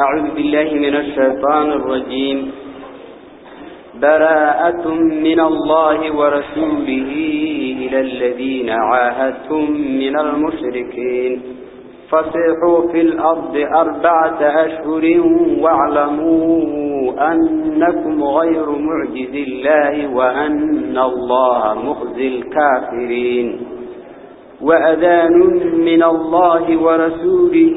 أعوذ بالله من الشيطان الرجيم. براءة من الله ورسوله إلى الذين عاهدتم من المشركين. فصيحوا في الأرض أربعة أشهر واعلموا أنكم غير معجز الله وأن الله مخزي الكافرين. وأذان من الله ورسوله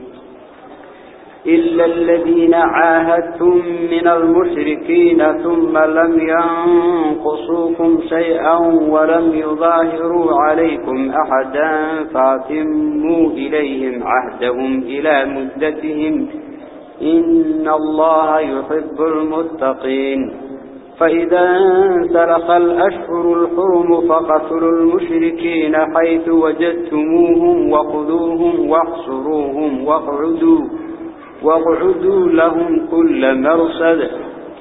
إلا الذين عاهدتم من المشركين ثم لم ينقصوكم شيئا ولم يظاهروا عليكم أحدا فأتموا إليهم عهدهم إلى مدتهم. إن الله يحب المتقين. فإذا انسلخ الأشهر الحرم فقتلوا المشركين حيث وجدتموهم وخذوهم واحصروهم واقعدوا واقعدوا لهم كل مرصد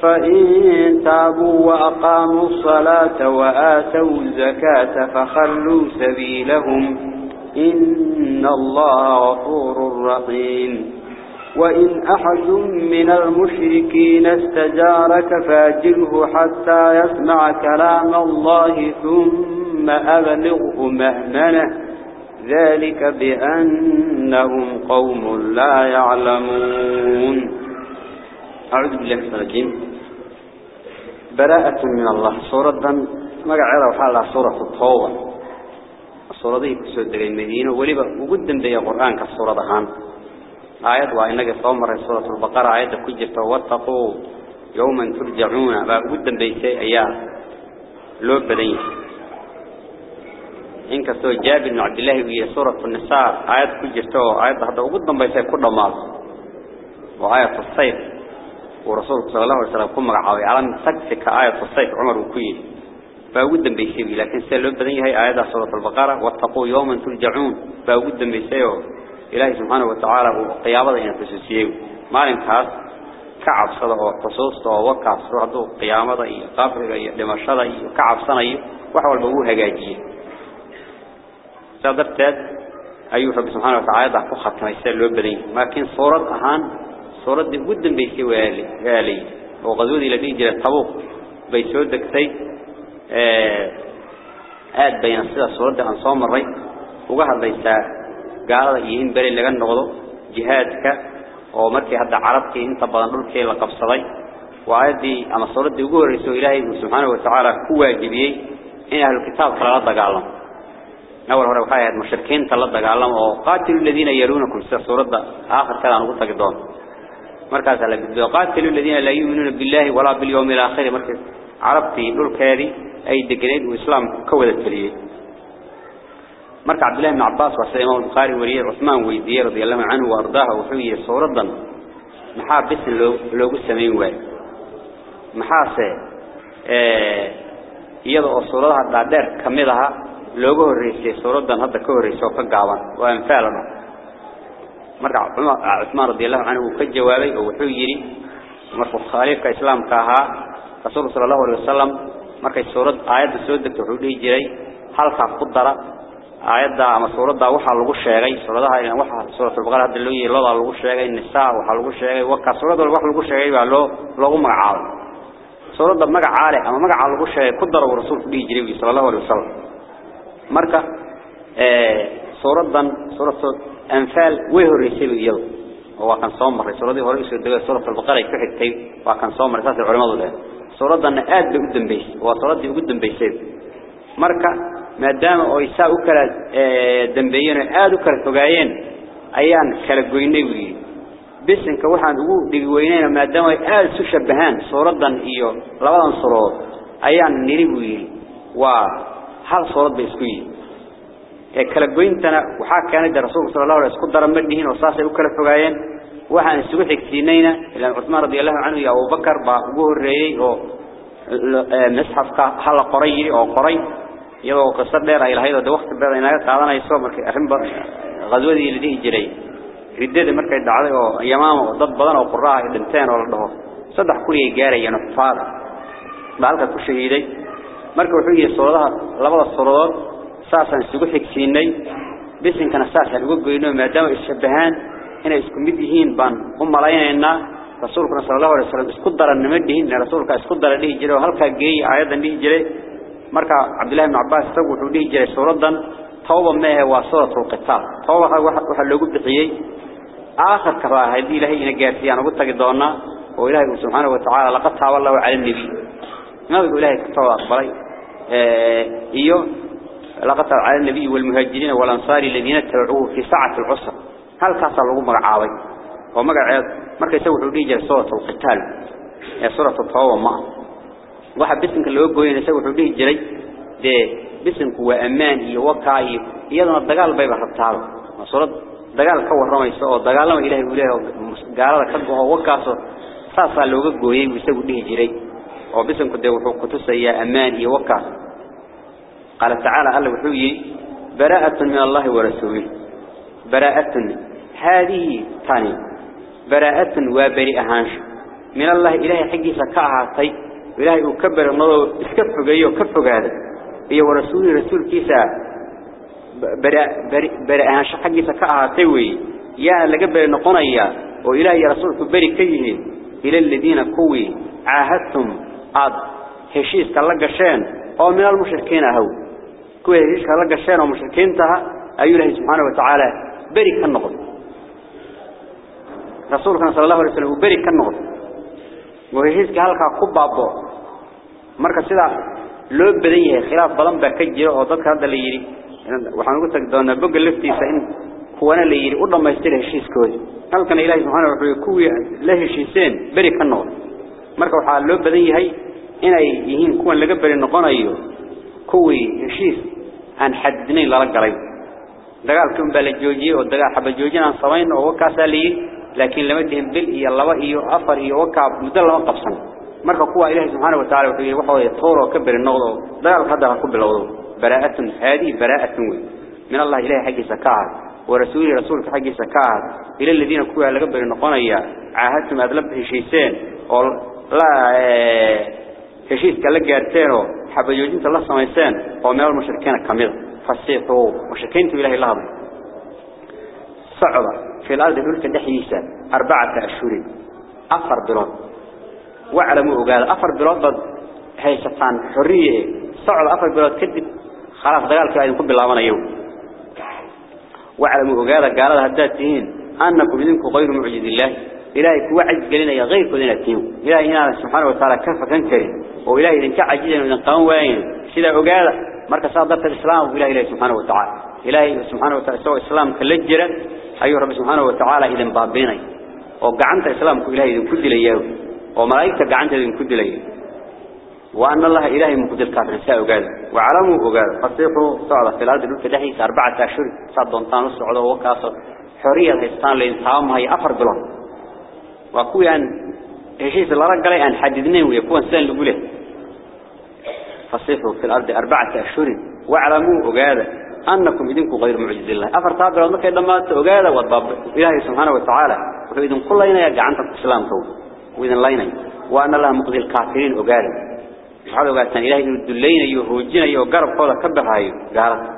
فإن تابوا وأقاموا الصلاة وآتوا الزكاة فخلوا سبيلهم. إن الله غفور رحيم. وإن أحد من المشركين استجارك فاجره حتى يسمع كلام الله ثم أبلغه مأمنه ذلك بأنهم قوم لا يعلمون. أعوذ بالله الرجيم. براءة من الله. سورة مقعدة وحالة سورة الطوبة السورة دي كسود المدينة. وليبا وقدم بي قرآن كالسورة دهان آيات وإنك صومر سورة البقرة. آيات كجرت واتقوا يوما ترجعون. وقدم بي سي أيام. لو بدين. إن كستو جاب بن عبد الله وهي سورة النساء. آيات كجرته آيات هذا وقدم بيسي كل مال وآية الصيف. ورسول صلى الله عليه وسلم كم رعاوي على سقفك آية الصيف عمر وكيه فقدم بيسي لكن سألوا بدني هي آيات سورة البقرة. واتقوا يوما ترجعون. فقدم بيسي إلهي سبحانه وتعالى وقيامة ينتسسيه ما لنكاس كعب صدا وقصوص ووقع صدا قيامة قابل لما شدا كعب صنعي. وحول بوه هجاجيه صدرت أيوه رب سبحانه وتعالى ضحك خط ما يسأل وبرين لكن صورة أهان صورة جدا بيسوالي غالي وغزودي لم يجي للطبوق. بيسودك سي آه، آد بين صدر صورة عن صوم الرئي وقال بيسا قال يهين بري لغن نغضو. جهادك ومركي هذا عربك انت بغنرك لقف صدي وعادي أما صورة دي وقور رسول إلهي سبحانه وتعالى كواجبي إن أهل الكتاب خلال الله أول هو وحاية المشركين تلا دجالهم أو قاتل الذين يرونكم سورة آخر كذا نقول تقدون مركز على جد قاتل الذين لا يؤمنون بالله ولا باليوم الآخر. مركز. عربتي دول كاري. أي دجنيد وإسلام كود التلية مركز عبد الله بن عباس وسليمان البخاري ولي عثمان ويدي رضي الله عنه وأرضاه وحوي صورة محابس لو لو السمين واي محاسة iyada صورة هذا دار كمدها looga horeysay suuradan hadda ka horeysay oo ka gaaban waa anfaalada marka Uthman radiyallahu anhu ka jawaabay oo wuxuu yiri markuu khaliifka islaamka ahaa rasuulka sallallahu alayhi wasallam markay suurad aayada soo degto wuxuu dhigi jiray halka ku dara aayada ama suurada waxa lagu sheegay suuradaha in waxa suuratul baqara hadda loo yeelo lagu sheegay nisaa waxa lagu sheegay waka suurada waxa lagu sheegay baa loo lagu magacaabay suurada magacaale ama magaca lagu sheegay ku daro rasuulku dhigi jiray sallallahu alayhi wasallam iyada oo kan soo maray suuradii hore isoo degay suuratul baqara ku xigtay waa kan soo maray saasay culimadu leeyahay suuradan aad bay u dambeysay waa suuradii ugu dambeysay marka maadaama oo isaa u kala dambeeyeen aad u kala fogaayeen ayaan kala goynay wii bisinka waxaan ugu dhigi weynayna maadaama ay aad isu shabahaan suuradan iyo labadan surood ayaan niri wii waa hal suurad bay isku yihiin ee kala goyntana waxa keenay rasuulka sallallahu alayhi wasallam isku daran madhiin oo saasay u kala fogaayeen waxaan isugu xigsiinayna ilaa Uthman radiyallahu anhu iyo Abu Bakar baa ugu horeeyay oo مصحف هل قري أو قري iyadoo qisad dheer ay lahayd oo waqti badan inaga qaadanayso markay arrinba qadwadii la dhihi jiray ridada markay dhacday oo yamaama oo dad badan oo qurraa ay dhinteen oo la dhaho saddex kuli ay gaarayeen faad baalka ku shahiiday marka wuxuu yiri suuradaha labada suuradood saasan isugu xigsiinay bisinkana saasan ugu goyno maadaama ishabahaan inay isku mid yihiin baan u malaynaynaa. Rasuulkuna sallallahu alayhi wasallam isku daranima dhihin rasuulka isku daran dhihi jiray halka geey aayadan dhihi jiray marka Abdullah ibn Abbas isagu wuxuu dhihi jiray suuradan tawba meehe waa suuratul qital tawba waxa loogu bixiyay aakhirka baa haddii ilaahay ina gaarsiiyaan ugu tagi doona oo ilaahay subhanahu wa ta'ala laqad taaba Allahu ala nabi ما هو إلهي كتوى أخبري إيو لقطة على النبي والمهاجرين والأنصار الذين اتبعوه في ساعة العصر هل قصر لهم رعاوي ومقع عياد مركا يسوي حقيقة صورة القتال. صورة الطوام معه واحد بسنك اللي يقول يسوي حقيقة جري دي بسنك هو أمان يوقعي يدنا الدقال بيبا حطاله صورة dagaal ka warramayso oo dagaalama ilaahay wuxuu leeyahay gaalada ka go'o wakaaso saasa looga gooyay isagu dhigi jiray أو بس إنك ده وحوك يا أمان يوقع قال تعالى قال وحوي براءة من الله ورسوله. براءة هذه ثاني براءة وبريء هانش. من الله إلهي حقي سكاها طي. إلهي أكبر الله إسكفه قيه وكفه قاعدة إيه ورسول رسول كيسا. براء براء هانش حقي سكاها يا اللي قبل نقنية وإلهي رسول بريء كيه إلى الذين قوي. عاهدتم. عاد هشيس كلا جشان أو من المشركين هو كوي هشيس كلا جشان ومشركين تها أي الله سبحانه وتعالى بري كالنقض رسولك صلى الله عليه وسلم بري كالنقض وهيسك halka ku baabo marka sida loo badan yahay khilaaf badan ba ka jira oo dadka hadda la yiri waxaan ugu tag doonaa boga laftiisa in kuwana la yiri u dhameystir heshiiskooda halkan ilaahay subhanahu wa ta'ala kuwi la heshiiseen bari ka noqon marka waxa loo badan yahay inay yihiin kuwan laga bari noqonayo kuwi heshiis aan xadinayn lala galay dagaalkan baa la joojiyay oo dagaal xaba joojin aan sameyn oo kaas la yiri laakiin lama dihin bil iyo laba iyo afar iyo wakaab muddo lama qabsan marka kuwa ilaahay subhanahu wa ta'ala wuxuu yiri waxa weeye tooro ka bari noqdo dagaal hadda ku bilowdo baraa'atun hadi baraa'atun min allah ilaahay xaqiisa ka ah wa rasuuli rasuulka xaqiisa ka ah ila alladina kuwa laga bari noqonaya caahadtum adlab heshiiseen oo la gaarteen oo xabajoojinta la sameeyeen oo meel mushrikiina kamid fasiixu mushrikiintu ilaahay la hadlay. Socda في الأرض دولك دحيسة أربعة أشهر أفر بلاد واعلموا قال أفر بلاد هي ستان حرية صعد أفر بلاد كذب خلاص دقالك أن يكون بالله وأنا يوم واعلموا قال قال هداتين أنكم منكم غير معجز الله إلهي كوعد قلنا يا غير كلنا تيم إلهي هنا سبحانه وتعالى كفى كان كريم وإلهي إذن كعجزا وإذن قوم وين. سيدا وقال مركز صادرت الإسلام وإلهي سبحانه وتعالى. إلهي سبحانه وتعالى سوى إسلام كالجرة أيها رب سبحانه وتعالى إذن بابيني وقعنت إسلامك إلهي إذن كد ليه وملائكة قعنت إذن كد ليه وأن الله إلهي مقدر كافر نساء وقال وعلموا وقال فصيحوا صعدة. في الأرض لك دحي أربعة أشهر صعد طان الصعودة وكاسر. حرية الإنسان لإنسان. هي أفر بلون وأكوي أن هشيس الله رجل أن حددناه ويكون سن لقوله فصيحوا في الأرض أربعة أشهر واعلموا وقال أنكم إذنكم غير معجز الله أفر تابر أنك لما تقال والضب إلهي سبحانه وتعالى وإذن كل لنا يقع عن الإسلام تو وإذن لنا وأن الله مقضي الكافرين وقال هذا قال إلهي الدلين يهوجين يوقرب قولا كبهاي قال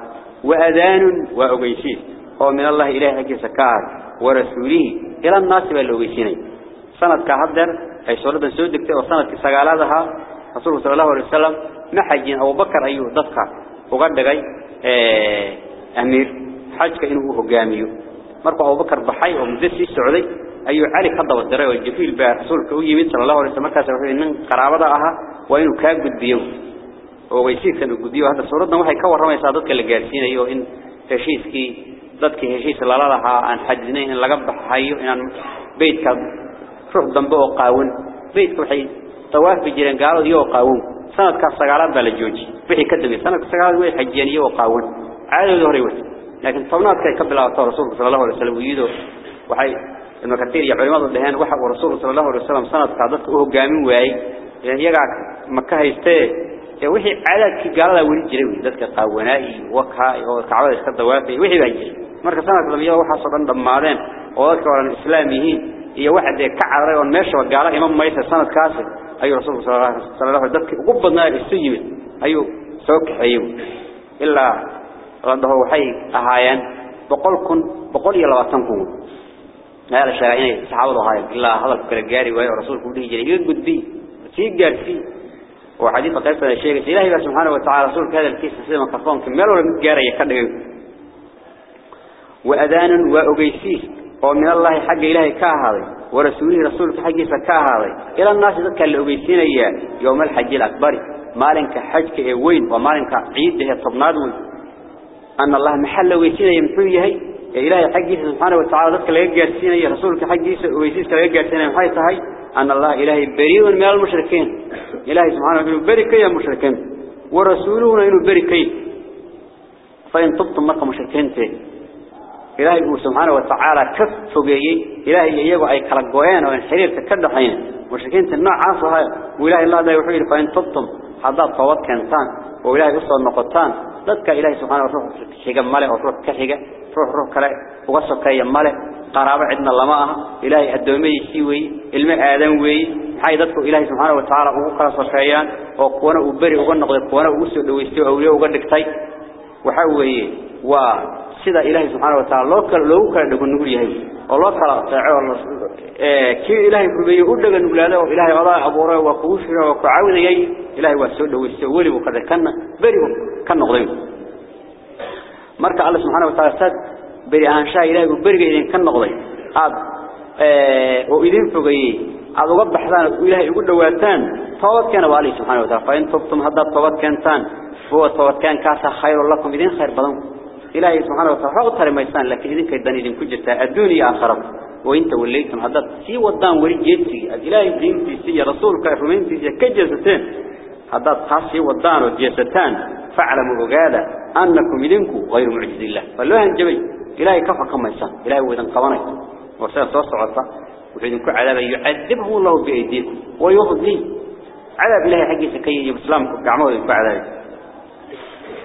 وأذان وأغيسيس هو من الله إلهي حكي سكار ورسوله إلى الناس سنة كهدر أي سورة سودك وسنة كسقالاتها رسول صلى الله عليه وسلم محجين أبو بكر أيوه ضدك وقد قال أمير حاجك إنه هجاميه مركو أبو بكر بحي ومدسي السعودي أيو علي قضى والدراء والجفيل برسولك ويمين صلى الله عليه وسلم كاسا وحي من قرابة أها وإنه كاب قدبيو وغيسير كانوا قدبيو هذا صورتنا وحي كور رمي صادتك اللي قارسين أيو إن روح ضنبه قاون بيتك وحي طواف بجيران قالوا يو قاون سنة كسجالات بالجوج وحي كدبي سنة كسجالات وحي حجيانية وقاون عادوا ظهري وحي لكن طونات كي قبل رسول صلى الله عليه وسلم ويدو وحي إنه كثير يعلمات الدهان وحق ورسول صلى الله عليه وسلم سنة قعدت أوه قامين وعي يعني يقع مكة يستيه وحي عادات قالها ولي جري ذاتك قاونائي وكها وكعبة يسكت دوافي وحي بهجري مركز سنة لم يوحى صدران دمارين وذاتك ورا الإسلاميين هي واحد كعرى والماشي وقال إمام ميسى سنة كاسر أي رسول صلى الله عليه وسلم ذاتك قبضنا السجمت أي سوك حيو إلا رده وحي أهايان بقول كن بقول يلا وطنكم هذا الشرعين صحابه هاي إلا هذا الكرجاري وهي رسول كله يجري يقعد بي سيجار فيه وحديث قيس الشيخ إلهي سبحانه وتعالى رسول هذا الكيس سيما كفون كمل ولا متجاري يكدر وأذان وأجيسيس ومن الله حق إلهي كهذا ورسوله رسولك حقه كهذا إلى الناس ذكر الأجيسين إياه يوم الحج الأكبر مالك حج وين ومالك عيد هي طبناد أن الله محل ويسين يمحويه إلهي حقه سبحانه وتعالى ذكر ليجارسين إياه رسولك حقه ويسيس ليجارسين محيط هاي أن الله إلهي بريء من المشركين إلهي سبحانه وتعالى بريء يا مشركين ورسوله إنه بريء فإن تبتم مرقى مشركين تي إلهي سبحانه وتعالى كف فوقيه إلهي يجوا أي كرجوين وإن حرير تكدحين. مشركين النوع عاصها وإلهي الله ده يحيي فإن تبتم. حضات صوت كنتان وإلهي يصل النقطان ذاتك إلهي سبحانه وتعالى حجة ماله وروح كحجة روح روح كلا وقصة كي ماله قرابة عندنا الله معها إلهي الدومي يسيوي الماء آدم وي. حي ذاتك إلهي سبحانه وتعالى وقرص الشيان وقوانا وبري وقنقضي قوانا وقسد ويستوى أولياء وقنقتي وحوي وسيدا إلهي سبحانه وتعالى لو كان لو كان نقول نقول يهي والله كلا تعالى كي إلهي كربيه قد نقول هذا وإلهي غضاء أبورا وقوشنا وقعاونا يهي إلهي وسود ويستوى وقد كان بري كان نقضي مركع الله سبحانه وتعالى ساد بري أنشاء إلهي وبري إذن كان نقضي هذا وإذن فقيه هذا وقب حذان إلهي يقول دواتان طوات كان بالي سبحانه وتعالى فإن تبتم هذا طوات كانتان هو طوات كان كاسا خير لكم إذن خير بدن إلهي سبحانه وتعالى فقط ترى ميسان لكن إذن كيدان إذن كجرتا الدنيا آخرة وإنت وليتم هذا سي ودان وري جيتي الإلهي دينتي سي رسولك رمينتي سي كجرتين هذا تاسي ودان وجيستان فاعلموا بقادة أنكم إذنكم غير معجز الله. فالله انجبي إلهي كفى كما يسان إلهي وإذن قوانيت وسيد صوص عطا وإذنكم عذابا يعذبه الله بأيديكم. ويغضي عذاب إلهي حقي سكي بإسلامكم قعموا إذنكم عذابا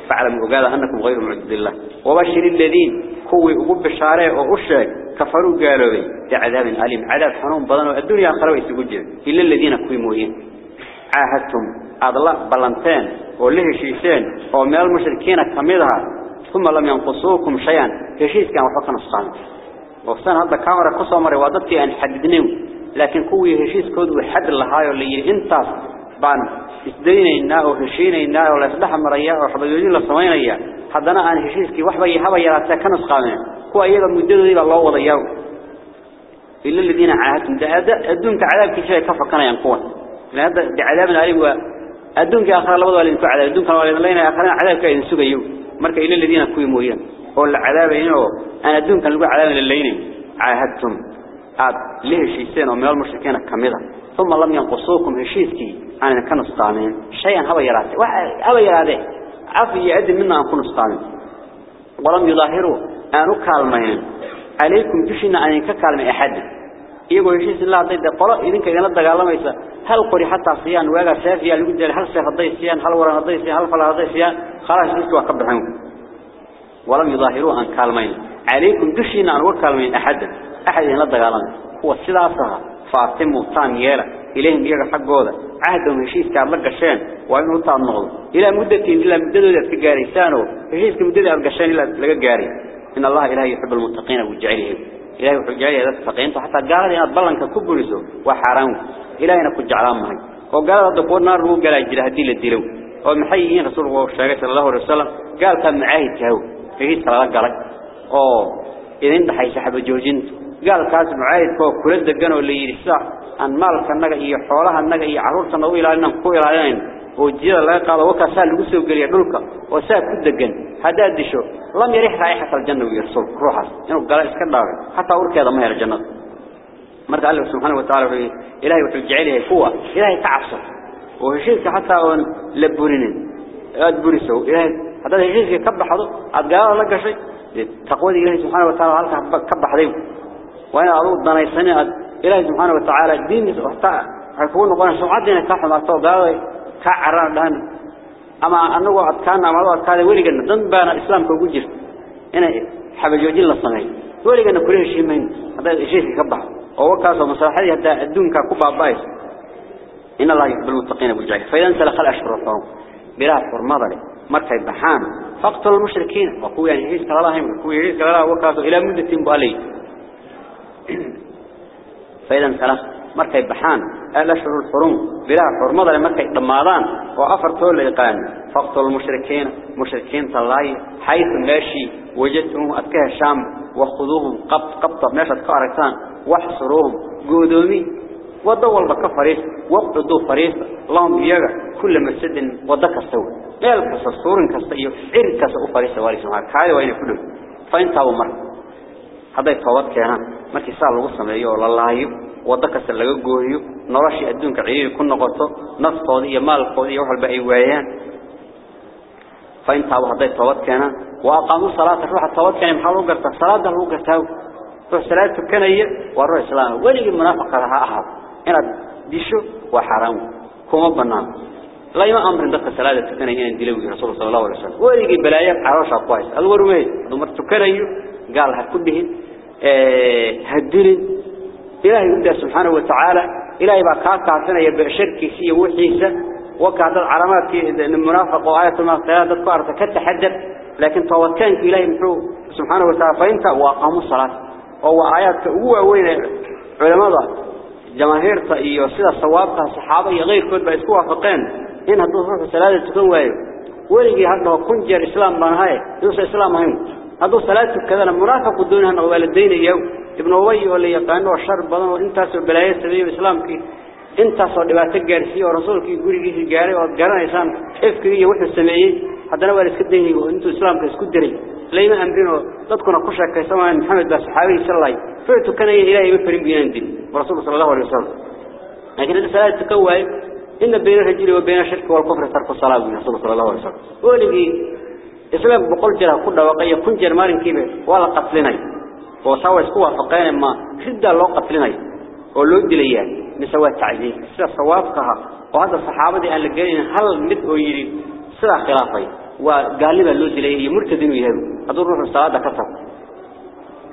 فاعلموا بقادة أنكم غير معجز الله. وبشر الذين كوي أقب الشارع وأشاك كفروا قالوا بي بعذاب أليم. عذاب حنون بدنوا الدنيا آخر يسجد إلا الذين كوي موين عاهدتم. الله بلنتين وله شيسين ومن المشركين كمدها ثم لم ينقصوكم شيئا. هشيس كان وحقا نصان وفسان هذا كاميرا قصة مرة أن حددناه لكن كوي هشيس كود وحد اللهاي اللي انتاس بان isdaynayna oo heshiinayna oo la saddex maraya oo xabadooyin la sameeynaya haddana aan heshiiskii waxba haba yaraatay ka nusqaameen kuwa iyaga muddadoodii loo wadayaa illa alladina aahadtum daada adduunka cadaabkiisa ay ka fakanayaan kuwan hada cadaab alim waa adduunka aakhira labada waalid ku cadaab adduunka waalid leeyna aakhira cadaabka ay sugayo marka illa alladina kuwi mooyaan oo la cadaabayn oo aan adduunka lagu cadaabin leeynin aahadtum aad leheshiiseen oo meel mushrikiina kamida ثم لم ينقصوكم هشيسكي أنا كان نسقامين شيئا هبا يراته هبا يراته عفي يعد منا أن كن نسقامين ولم يظاهروا. أنو كالمين. عليكم جشنا أن كالمين أحد. إيقو هشيس الله ضد قراء إذن كان الدقاء الله يسا هل قري حتى صيان واقع سافيا لقد هل سيف الضي صيان؟ هل ورا الضي صيان؟ هل فلا الضي صيان؟ خلاص نسكوا كبرهم ولم يظاهروا أن كالمين. عليكم جشنا أن وكالمين أحد. أحد هنا الدقاء هو السلاسة فاطمة تان إليهم يجا حقوده عهدهم هشيس كان لك الشان وإنه تان نغض إلى مدة إلى مدة ذات جاريسانه هشيس كمدة القشان لقى جاري إن الله إلهي يحب المتقين وجعلهم. إلهي يحب جعله ذات التقين فحتى قال لي أضبلن ككبرسه وحرام إلهي نكون جعلان معي وقال الدكتور نار مو قال أجل هدي للدلو ومحيين رسول الله صلى الله عليه وسلم قال كان معاهد كهو. هشيس كلا قالك أوه. إذن بحي سحب جوجنته قال كاس معايد كو كله دقن واللي يرسى أن مالك النجا هي حولها النجا هي عروس النوي لأن كوي لعين وجد الله قال وكسال وسوي قري دلك وسال كل دقن هذا دشوا لم يريح رايح حتى الجنة ويرسل روحه إنه قال إسكندر حتى أورك هذا ما هي الجنة مرت الله سبحانه وتعالى في إلهي وتجعله قوة إلهي تعصر وهو شيء حتى أن لبورينين قد إلهي هذا الشيء كبر حضو أتقال الله كشيء تقوى إلهي سبحانه وتعالى هذا كبر حضيم وأنا أرود ضنايسني إلهي سبحانه وتعالى دين حتى حيكون نقول سمعتنا كحنا أرتو قال كعران دهن أما أنه أتكان أما الله أتكان ولقنا ضمن الإسلام كوجر هنا حبجوجين للصنعي ولقنا كل شيء من هذا شيء كبح أو كاسو مصالحة هذا الدون ككوبا بايس. إن الله يحب المتقين بالجاه فإذا انسلخ الأشهر الحرم بلا فرمضة مركز بحان فاقتل المشركين. وقوي يعني هيس كلا لهم وقوي هيس كلا وكاسو إلى مدة بألي. فإذا انسلخ مركز بحان الأشهر الحرم بلا فرمضة مركز دمادان وأفر طول يقان فاقتل المشركين مشركين طلاي حيث ماشي وجدتهم أتكه الشام وخذوهم قبط قبط ماشي أتكاركتان واحصروهم قودومي ودول بك فريس وقعدوا فريس اللهم إياك كل مسجد ودك السوء. ميل كسا صور كسا إيو إر كسا أفريس واري سمعك كاي وين كله فإن تابوا مر هذا يتفوت كينا مركي سال لغو سمعيو لله ودك السا لغو قوهيو نراشي أدونك عيري كن نقطو نفطودي يا مال قودي يوحل بأي ويان فإن تابوا هذا يتفوت كينا وأقاموا صلاة الروح التفوت كينا محاولوا قرطة صلاة ده هو قرطاو روح صلاة تكنية والروح إسلام ولي المنافق لها أحد إن ديشو وحرام كما بنام لا يما أمر ذلك صلاة تكنية إن دلوي رسول صلى الله عليه وسلم ولي بلايا عروش كويس الوروي دمر تكنية قال هكذا هدرين إلهي يبدأ سبحانه وتعالى. إلهي بقى كاتنا يبقى شركي سي وحيسة. وكاد العلامات المنافق وآية المغفرات تذكر كتحدث لكن توكان إلهي محو سبحانه وتعالى. فإنت وأقاموا الصلاة. وهو آيات هو وين علماء جماهير iyo sida sawaabka saxaaba iyo qeyrkood ba isku waafaqeen in haduu ruuxu salaada tukan waayo waligi hadda kun jeer islaam baan hay هذا صلاة كذا مرافق دونها أو الدين يوم ابن أبي ولا يقان وشر بدن وانت سو بلاية سبي الإسلام كي انت سو دبات الجرسي ورسول كي يقول كي الجاري والجار إنسان كيف كذي وح السمعي هذا لو الاسكدين يقول انت الإسلام كي اسكدري ليه ما أمرنا لا تكون قشة كي سواء محمد بس حاول صلى الله فعلت كان إلى يفرم بين دين ورسول صلى الله عليه وسلم. لكن الصلاة تكوى إن بين الرجل وبين الشرك والكفر ترك الصلاة رسول صلى الله عليه وسلم. ولقي إسلام بقول جرى كل وقية كن جرمان كبير ولا قتلنا وسوى سكوى فقين ما شدة لو قتلنا ولو دليان نسوى التعزيز سوى صوابكها وهذا الصحابة أن لقينا هل مدعو يري سوى خلافين وقالبا لو دليه مرتد inuu yahay haduu ruuxu salaada ka tago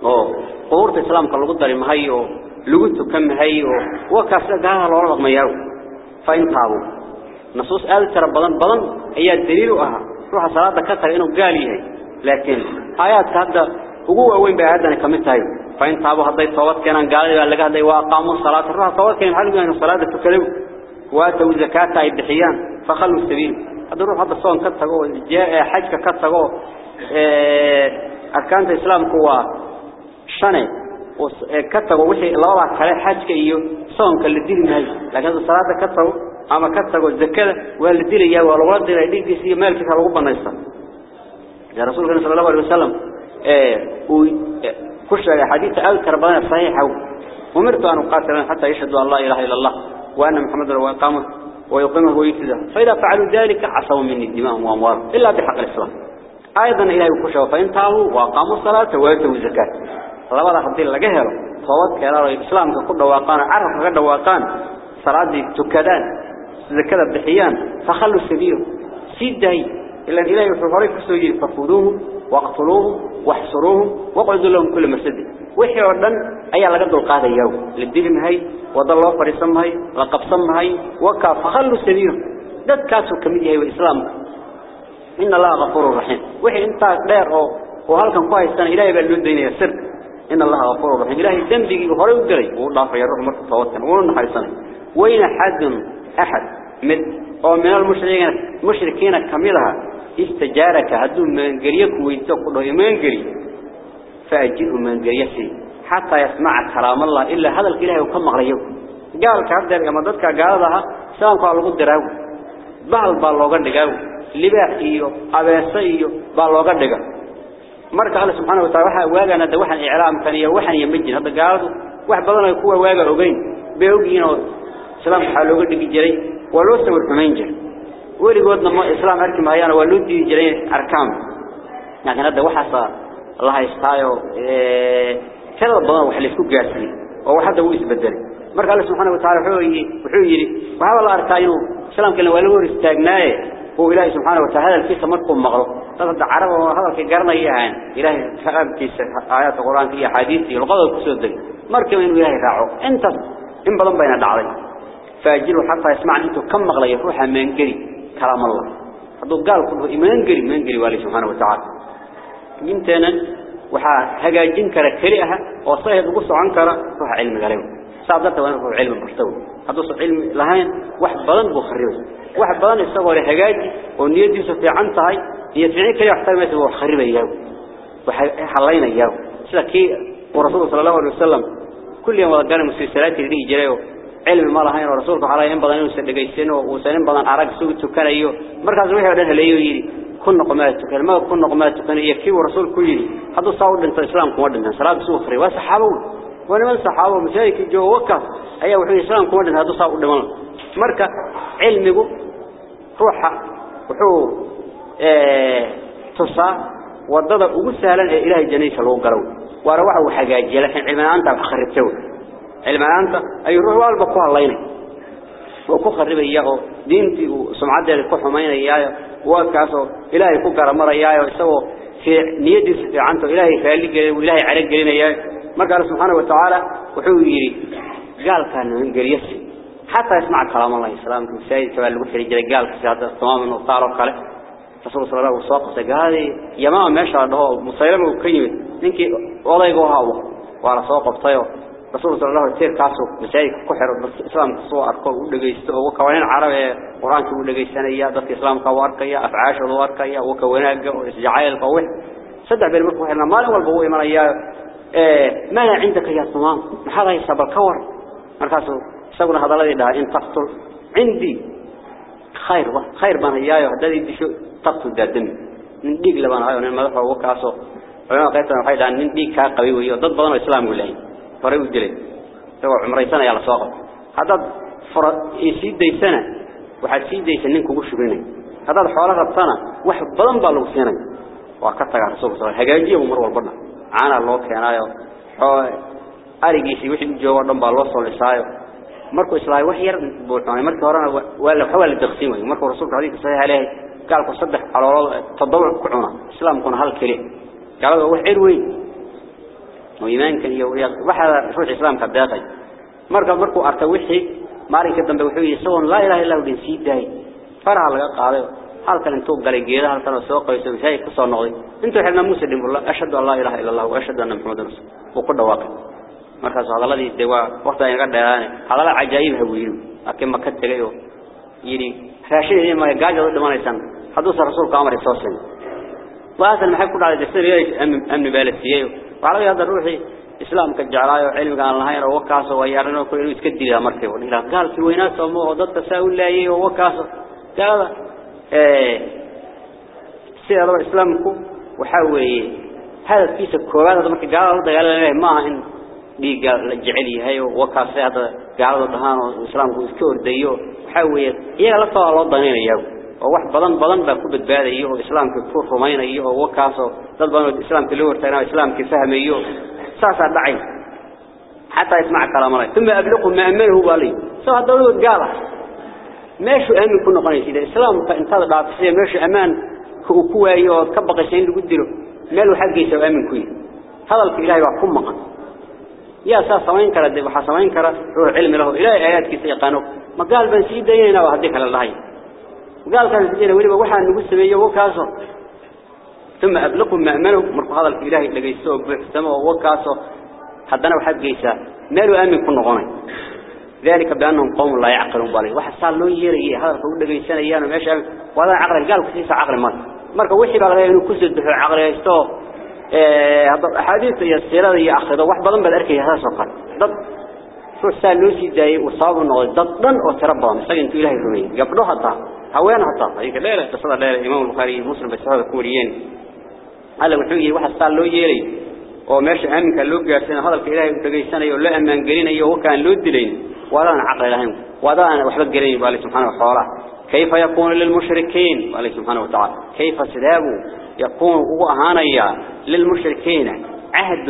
oo qoorta islaamka lagu daray mahay oo lagu tukan mahay oo wakaas gaar loo dhaqmayaa fa intaabu nasuus aad tira badan badan ayaa daliil ah gaal yahay laakiin aayaadka hadda ugu waaweyn bay aadan kamid tahay fa intaabu haday toobad keenan gaalada laga hadlay waa aqaamu salaata ruuxa toobad keenan hal inuu salaada tukado waa taw zakata ay bixiyaan fa khalu sabiil هذا روح هذا الصون كتجو جاء حج كتجو أركان الإسلام هو شنة كتجو وحي الله على حج كيو صون كل دين هاي لكن هذا الصلاة كتجو أما كتجو الزكاة والدين يا والولد اللي يدي في مال كتر ربنا نيسا يا رسول الله صلى الله عليه وسلم وكش حديث أذكر بنا صحيح ومرت أن أقاتل حتى يشهدوا الله إله إلا الله وأن محمد وقامه ويقيمه ويكذا فإذا فعلوا ذلك عصوا مني الدماء وأموال إلا بحق الإسلام أيضا إلهي كشوا فإن تابوا وأقاموا الصلاة ويؤتوا الزكاة لبدا حدين laga helo. Toobad keenay islaamka ku dhawaaqaan araf ka dhawaaqaan salaadi tukadaan ذكر بحيان فخلوا سبيهم سيدي إلا إلا يفرق كسوجي ففودوهم واقتلوهم واحصروهم وقعدوا لهم كل مسجد. وحي عردن أي على قدر القادة يوم للدهم هاي وضل الله فريسم هاي لقبصم هاي وكا فخلوا سبيهم داد كاسو كمية هاي وإسلام. إن الله غفور رحيم. وحي انت دير وهل كان قوة السنة إلهي بألو الدين يسر إن الله غفور رحيم. إلى الدم بيقى وخريب قري وقال الله فيا الرحمة وين حزم أحد من أو من المشركين مشركين كملها استجارك هدو من قريك ويتقل من قري فأجله من قريسي حتى يسمع كلام الله إلا هذا الإله وكم غريو قال كعبدر يا مددك قال لها سلام قال قدر بعض بالوغان دغاو libaax iyo abeesa iyo baa looga dhiga marka Allah subhanahu wa ta'ala waxa waagana da waxan islaamkan iyo waxan yimid hada gaaladu wax badan ay kuwa waaga ogeyn bay ogiin سلام حالو قد جري ولو سبر كمين جر ولي قدنا ما إسلام أركي مهيانا ولو دي جري أركام لكن هذا وحصة الله يستايو كلا البضان وحل يسكوك جاسلي ووحده هو يسبدلي مرق الله سبحانه وتعالى حويه وحويري وهذا الله أركاينو سلام كلا ولو رستاقناه هو إلهي سبحانه وتعالى هذا الكيسة مرقم مغرب تصد عربة وهذا في قرن إياهان إلهي فقام كيسة آيات القرآن في حديثي لغضب كسودك مركب إنه إلهي راعو انت إن بضم بين فاجر حتى يسمع انت كم مغلى يروح من قري. كلام الله. هذو قال كله إيمان قري من قري والله سبحانه وتعالى. يمتنا وحا هاجين كره كليها أو صيح ابو سوان روح علم غريب صادته وأنا روح علم محتوى هذو علم لهين واحد بلان بو خريب واحد بلان يسوي هاجي ونيتي في عنت هاي هي فيك يحتمل هو خريب ياو وحلينا ياو لكن ورسول الله صلى الله عليه وسلم كل يوم وقال المسلسلات اللي جريوا cilmi ma lahayn oo rasuulku xalay in badan inuu sadagaysan oo uu san badan arag soo tukanayo markaas wixii dhan haleeyo yiri kun qamaad tukan ma kun qamaad tukan iyo kii rasuulku yiri hadu saaw dhinta islaamku ma dhinta salaad soo khari waa saxaabo wana man saxaabo masaayik joo waka ayaa wuxuu islaamku ma dhinta hadu saaw dhiman marka cilmigu ruuxa wuxuu ee tusa wadada ugu sahlan ee ilaahay jannada lagu galo waana waxa uu hagaajiyo laakiin cilmi aanta wax kharibtay علم أنت أي روح والب كوه الله يني وكو خرب إياه دينتي وسمعت ذلك كوه ما يني إياه وكاسو إلهي كوه كرمر إياه وسو في نيدس في عنده إلهي فعلي قلي وإلهي عرق قلينا إياه ما قال سبحانه وتعالى وحويري قال كان من قريس حتى يسمع كلام الله السلام المسايد كما اللي وحري جلي قال في هذا الثمام النطار وقال فصول صلى الله عليه وسلم قال يماما ماشى عنده مسايلم وكينيوه ننكي ولا وعلى صواقه بطيوه رسول صلى الله عليه وسلم كاسو مسايك كحر الإسلام كسو أركو ودقيست وكوانين عربي قرآن كو دقيستانيا ضد الإسلام كواركيا أفعاش الواركيا وكواناق وإسجعايا القوي صدع بالمرك وحينا مالي والبوئي من إياه. ما عندك يا صمام. محاضا يساب الكور. مركاسو سقنا هذا الذي ده إن تقتل عندي. خير خير بنا إياه. هذا دشو تقتل دادم من ديك لبنا هاي ونما ذا هو كاسو. وأنا قيتنا حيد عن من ديك قوي ويا ضد بدنا الإسلام ولا فريق الجلي سوى عمري سنة يلا ساق هذا فر يسيد دي سنة. واحد سيد دي سنين كوش بيني هذا الحوالة السنة. واحد بدن بالو سنة وقتها رسول الله صلى الله عليه هجاجيه ومر والبنا عنا الله كنايو أرجيسي وش جوا دم بالو صلى الله عليه yar buuxay markii horena waa la xawal daqsin way markuu rasuulku hadiis saxiix leeyahay gaalku saddex caloolood toddoba ku cuna islaamkuna hal kali gaalada wax yar weyn وإيمان كان يو وحدة رؤوس الإسلام كبداقي مرق مرق أرتوحي مارك الدم بوحي يسون لا إله إلا الله بنسيد داي. فرع الله هل كان توب قال الجيل هل كان السوق يسون شيء قصار نقي أنتوا حنا مسلم والله أشهد الله إله إلا الله وأشهد أن محمد رسول وقد واقع. مرق هذا الله دي دوا. وقت أن قد يعني. هذا لا عجائب هويل. أكيد ما كنت جايو يدي فاشل يدي ما يقال له دمان يسون حدوث الرسول كأمر يسون وهذا المحكوم على جسر يعيش أم أم بالسيئة. Amni baalasiyo waxa laga hadda ruuxi islaamka jeclaayo cilmiga aan lahayn oo wakaas oo yarano ku inuu iska dilaa markay oo ila gaalki weynaa soomo oo dadka saa u laayay oo wakaas gaalada ee sida islaamku waxa weeye hadafkiisa koowaad hadda markii gaalada dagaalanayay ma aha in dhiiga la jecel yahay oo wakaas hada gaalada dhahaan oo islaamku iska baa ku badbaadayo oo islaamka ku rumaynayo oo wakaas oo dad badan oo islaamka loo hortaagna islaamka fahmayo saasa dhacay. حتى يسمع كلام الله ثم أبلغه ما أمنه بالي سو هذا لو قال ماشي أمن كنا قنيس إذا إسلام فانتظر بعد شيء ماشي أمان كوكوي وكبق شيء اللي قدره ماله حق يسوي أمن كوي هذا الإلهي وحكم مقن يا سا سمين كرا دي وحا سمين علم له إلهي آيات كيس يقانو ما قال بن سيدينا وهديك على الله وقال كان سيدينا ولي وحا نقول سمية وكاسو ثم أبلغهم ما أمنه مرق هذا الإلهي اللي يسوي بحسمه وكاسو حدنا وحد جيسا ماله آمن كن غني. ذلك بأنهم قوم لا يعقلون بالي. واحد صار له يري هذا كل جيسان أيام ماشي وهذا عقل قال كيس عقل ما مركب وحي بقى إنه كسر به عقل يستو حديث السيرة هي أخذ واحد بدن بالأركي هذا سقط ضد. سال لوسي جاي وصاب إنه ضدن وتربى. مسجد أنتوا إلهي رمي قبله حتى هؤلاء نعطاه هيك لا لا تصدى لا الإمام البخاري مسلم بتصدى كوريين. على وحوله إيه واحد صار له يري أو مش أهم كلوج جالسين هذا الكلام بقي سنة يقول لا من جرين أيه كان لودلين ولا أنا عقل لهم ولا أنا وحب جرين بالله سبحانه وتعالى كيف يكون للمشركين؟ بالله سبحانه وتعالى كيف سلابه يكون هو هانيا للمشركين عهد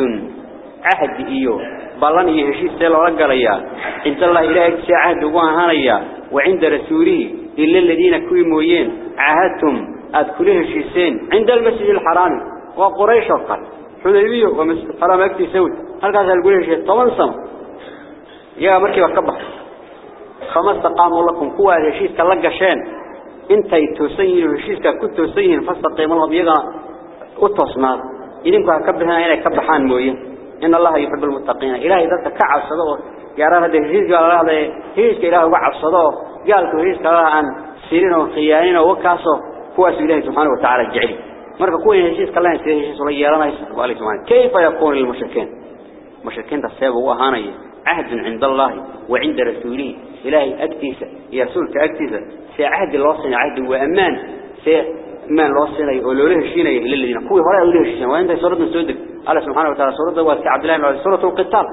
ahd iyo بلان يهشي سيلا رجليا عند الله إلهك سعهد وهانيا وعند رسوله إلا الذين كوي مويين. عهدتم. أدخليه الشيسين عند المسجد الحرام. وقريش وقال حديبية ومسجد الحرام أكتي سود هل قاعد أقول شيء؟ طبعا سم يا مركي وكبه خمس تقاموا لكم قوة الشيس كلقى شان انت يتوسين الشيس كنت توسين فاستقيم الله بيغا وتصنع إذن كبهنا إلى كبحان مويه إن الله يحب المتقين. إلهي ذات كعب صدوه. يرى هذا الهيز قال هذا هيز إله وعب صدوه. قال كهيز قال عن سيرين وخيانين وكاسو كواس إلهي سبحانه وتعالى الجعلي مرة كوين هيز قال الله سيرين هيز صليرانا يسأل سبحانه كيف يكون للمشركين؟ مشركين تصيبوا وهانيه عهد عند الله وعند رسوله. إلهي أكتيسة يرسولك أكتيسة سي عهد الله صنع عهد وأمان. سي أمان الله صنع يقولوا له الشيء إلى الذين قوي هراء له الشيء وأنت سورة سودك الله سبحانه وتعالى سورة واسع. عبد الله من سورة القتال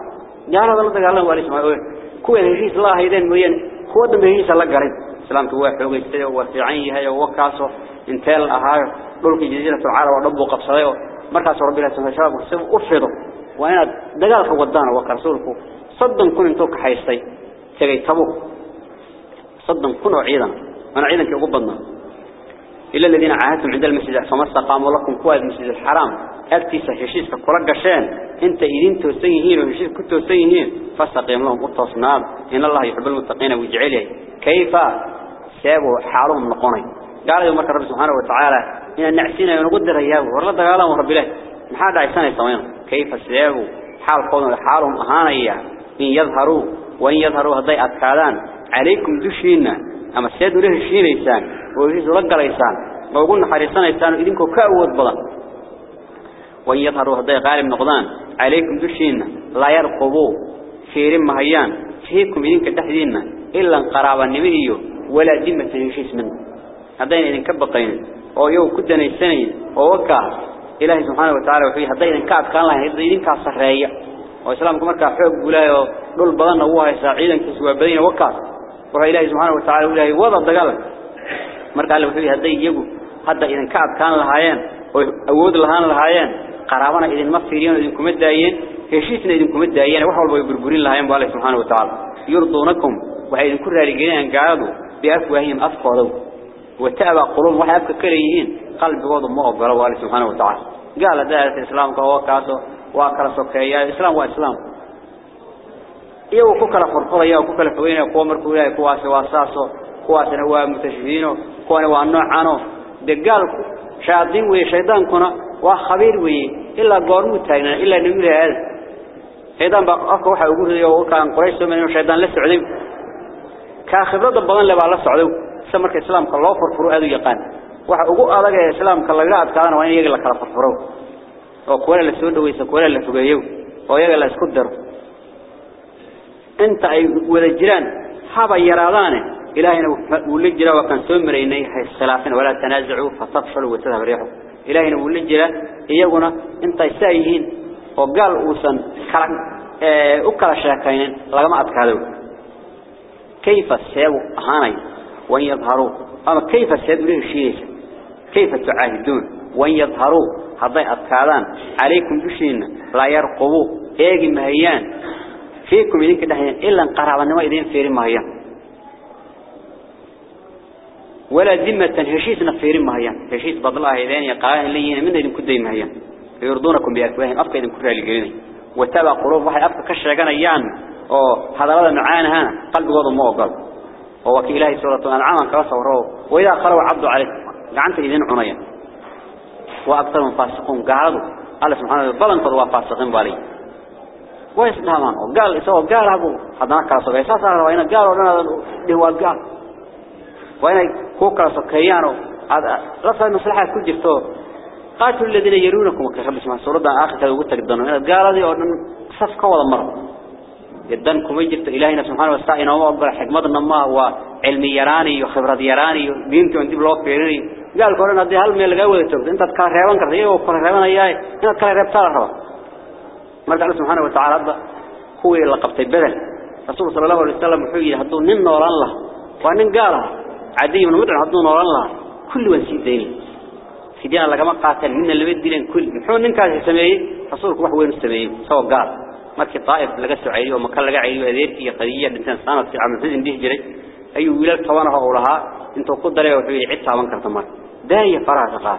هذا الله قال الله وعليه سبحانه كوي هشيس الله هيدين موين هو دم هشيس الله قريب. سلام تواه حوق يستوى وسعين هيا وكاسو انتال أهاي دولك جزيرة العرب وربو قبصده مركز ربي الله سبحانه وتعالى أفرده وأنا دقالك ودانا وكرسولك صدن كن انتوك حيستي تغي تبو. صدن كن عيدا أنا عيدا كي أقبضنا إلا الذين عاهدتم عند المسجد فما استقاموا لكم كوا المسجد الحرام. أكتي سهشيس كقرق قشان. إنت إذن توسيهين وهشيس كنت توسيهين فاستقيم لهم التصناب إن الله يحب المتقين ويجعله. كيف؟ سابوا حالهم نقوني قال يوم رب سبحانه وتعالى إن نعسينا ونقدر إياه. ورد قالهم رب الله محاد عيسان يسوين كيف سابوا حال قولهم حالهم أهانيا إن يظهروا وإن يظهروا هذي أتكالان. عليكم دشينا أما السيد له الشين إيسان ويجيز رجل إيسان ويقولنا حريصان إيسان إذنكم كأود بضان وإن يظهروا هذي غالب نقضان. عليكم دشينا لا يرقبوا فيرم مهيان. فيكم إذنك تحدينا إلا انقرابا نمئيو ولا ذمة يشيس منه هذين إذن كبقين. أو يو كدنا السنين. ووكا إلهي سبحانه وتعالى وحيه هذين كعب كان الله. إذن كعصرية وإسلامكم مركا حب قلايو دول waa badina wakaas waxa ilaahay subhanahu wa ta'ala ilaahay wada dagaal marka alla wuxuu haday iyagu hadda idin ka adkaan lahaayeen oo awood lahaan lahaayeen heshiisna idin kuma daayeen wax walba ay burburin lahaayeen baa Allah subhanahu wa ta'ala yurdunakum waxa idin ku raali geliyaan gaaladu bi afwaahim afkooda وتابع قلوب waxay afka kale yihiin qalbigoodu ma ogolo waa Allah subhanahu wa ta'ala gaalada islaamka oo kaaso waa kala sokeeyaa islaam waa islaam iyo ku kala furfuraya ku kala fogeynaya kuwa markuu ilaahay kuwaas waa saaso kuwaasna waa mutashbihiino kuwana إلا قاروه تاينا إلا نبيل هذا. هيدان باق أخوحا يقول لي وكان قريش سمينيو شايدان لسو عليم كان خبرة ببضان لبع لسو عليم سمرك السلام قال الله فرفرو أدو يقان. وحا أقوه أدك السلام قال الله قاعد كان وين يقل لك الفرفرو وكوالا لسوده ويسا كوالا لسوغيو ويقل لسكدر أنت ودجران حابا يرادانه إلهي نقول لجرا وكان سمريني حيث السلافين ولا تنازعوا فتفشلوا وتذهب ريحوا ilaahayna wuu la jira iyaguna inta isaayihiin oo gaal uusan kala ee u kala sheekaynin lagama adkaado. Kayfa sawu ahanay wan yadharu. Ama kayfa sawu leeshiisa kayfa tuahidun wan yadharu. Haday adkaadaan aleekum dushiina la yarqubu eegi mahayaan fiikum idinka dhaxeen illa qaraabnimo idin fiiri mahayaan ولا ذمة هشيس نفيرين مهيان هشيس بضلها إذن يقاين ليين من إذن كدين مهيان يرضونكم بأكواهم أفكا إذن كرها لقلين واتبع قلوب واحد أفكا أيان أو هذا هذا نعان هانا قلب وضع موقل هو إلهي سورة الأنعام كراسة وروه. وإذا خلوا عبدوا عليك. لعنت إذن عنيا وأكثر من فاسقون قالوا. الله سبحانه وتعالى فضوا فاسقين بالي. ويسلمان وقال إسوا قال أبو. هذا كلا سبعي ساسا وين قال ده هو قال. وين هو كلا سكيانو هذا رفع المصلحة كل جفتو قاتل الذين يرونكم وكخب اسمها سورة آخر كذا قلت الدنو قال هذه أن صفقة ولا مرة. يدنكم يجبت إلهنا سبحانه وتعالى وما أقول حكمتنا ما هو علمي يراني وخبرة يراني بيمتي وانتي بلوك فيرني قال كورنا دي هل من القوة تبت إنت تكار ريبان كرتيه وكار ريبان اياي إنت تكار ريبتال روا marka Allah subhanahu wa ta'ala hadda kuwii la qabtay badal rasuul sallallahu alayhi wasallam wuxuu yiri haduu nin noolan la عدي من مدر حضنون والله. كل وسيد دين فديان لقم قاتل من اللي بدلين كل. نحن نكاس السمائي فصورك وين السمائي سوى قال. ما الطائف لقسوا عيلي وما كان لقى عيلي وذيرك يقضية بنتان سانة في عام الفزن به جري أي ولاد طوانها أولها إنت قدر يا وحبيلي عدتها من كرتمار داية فراها تقال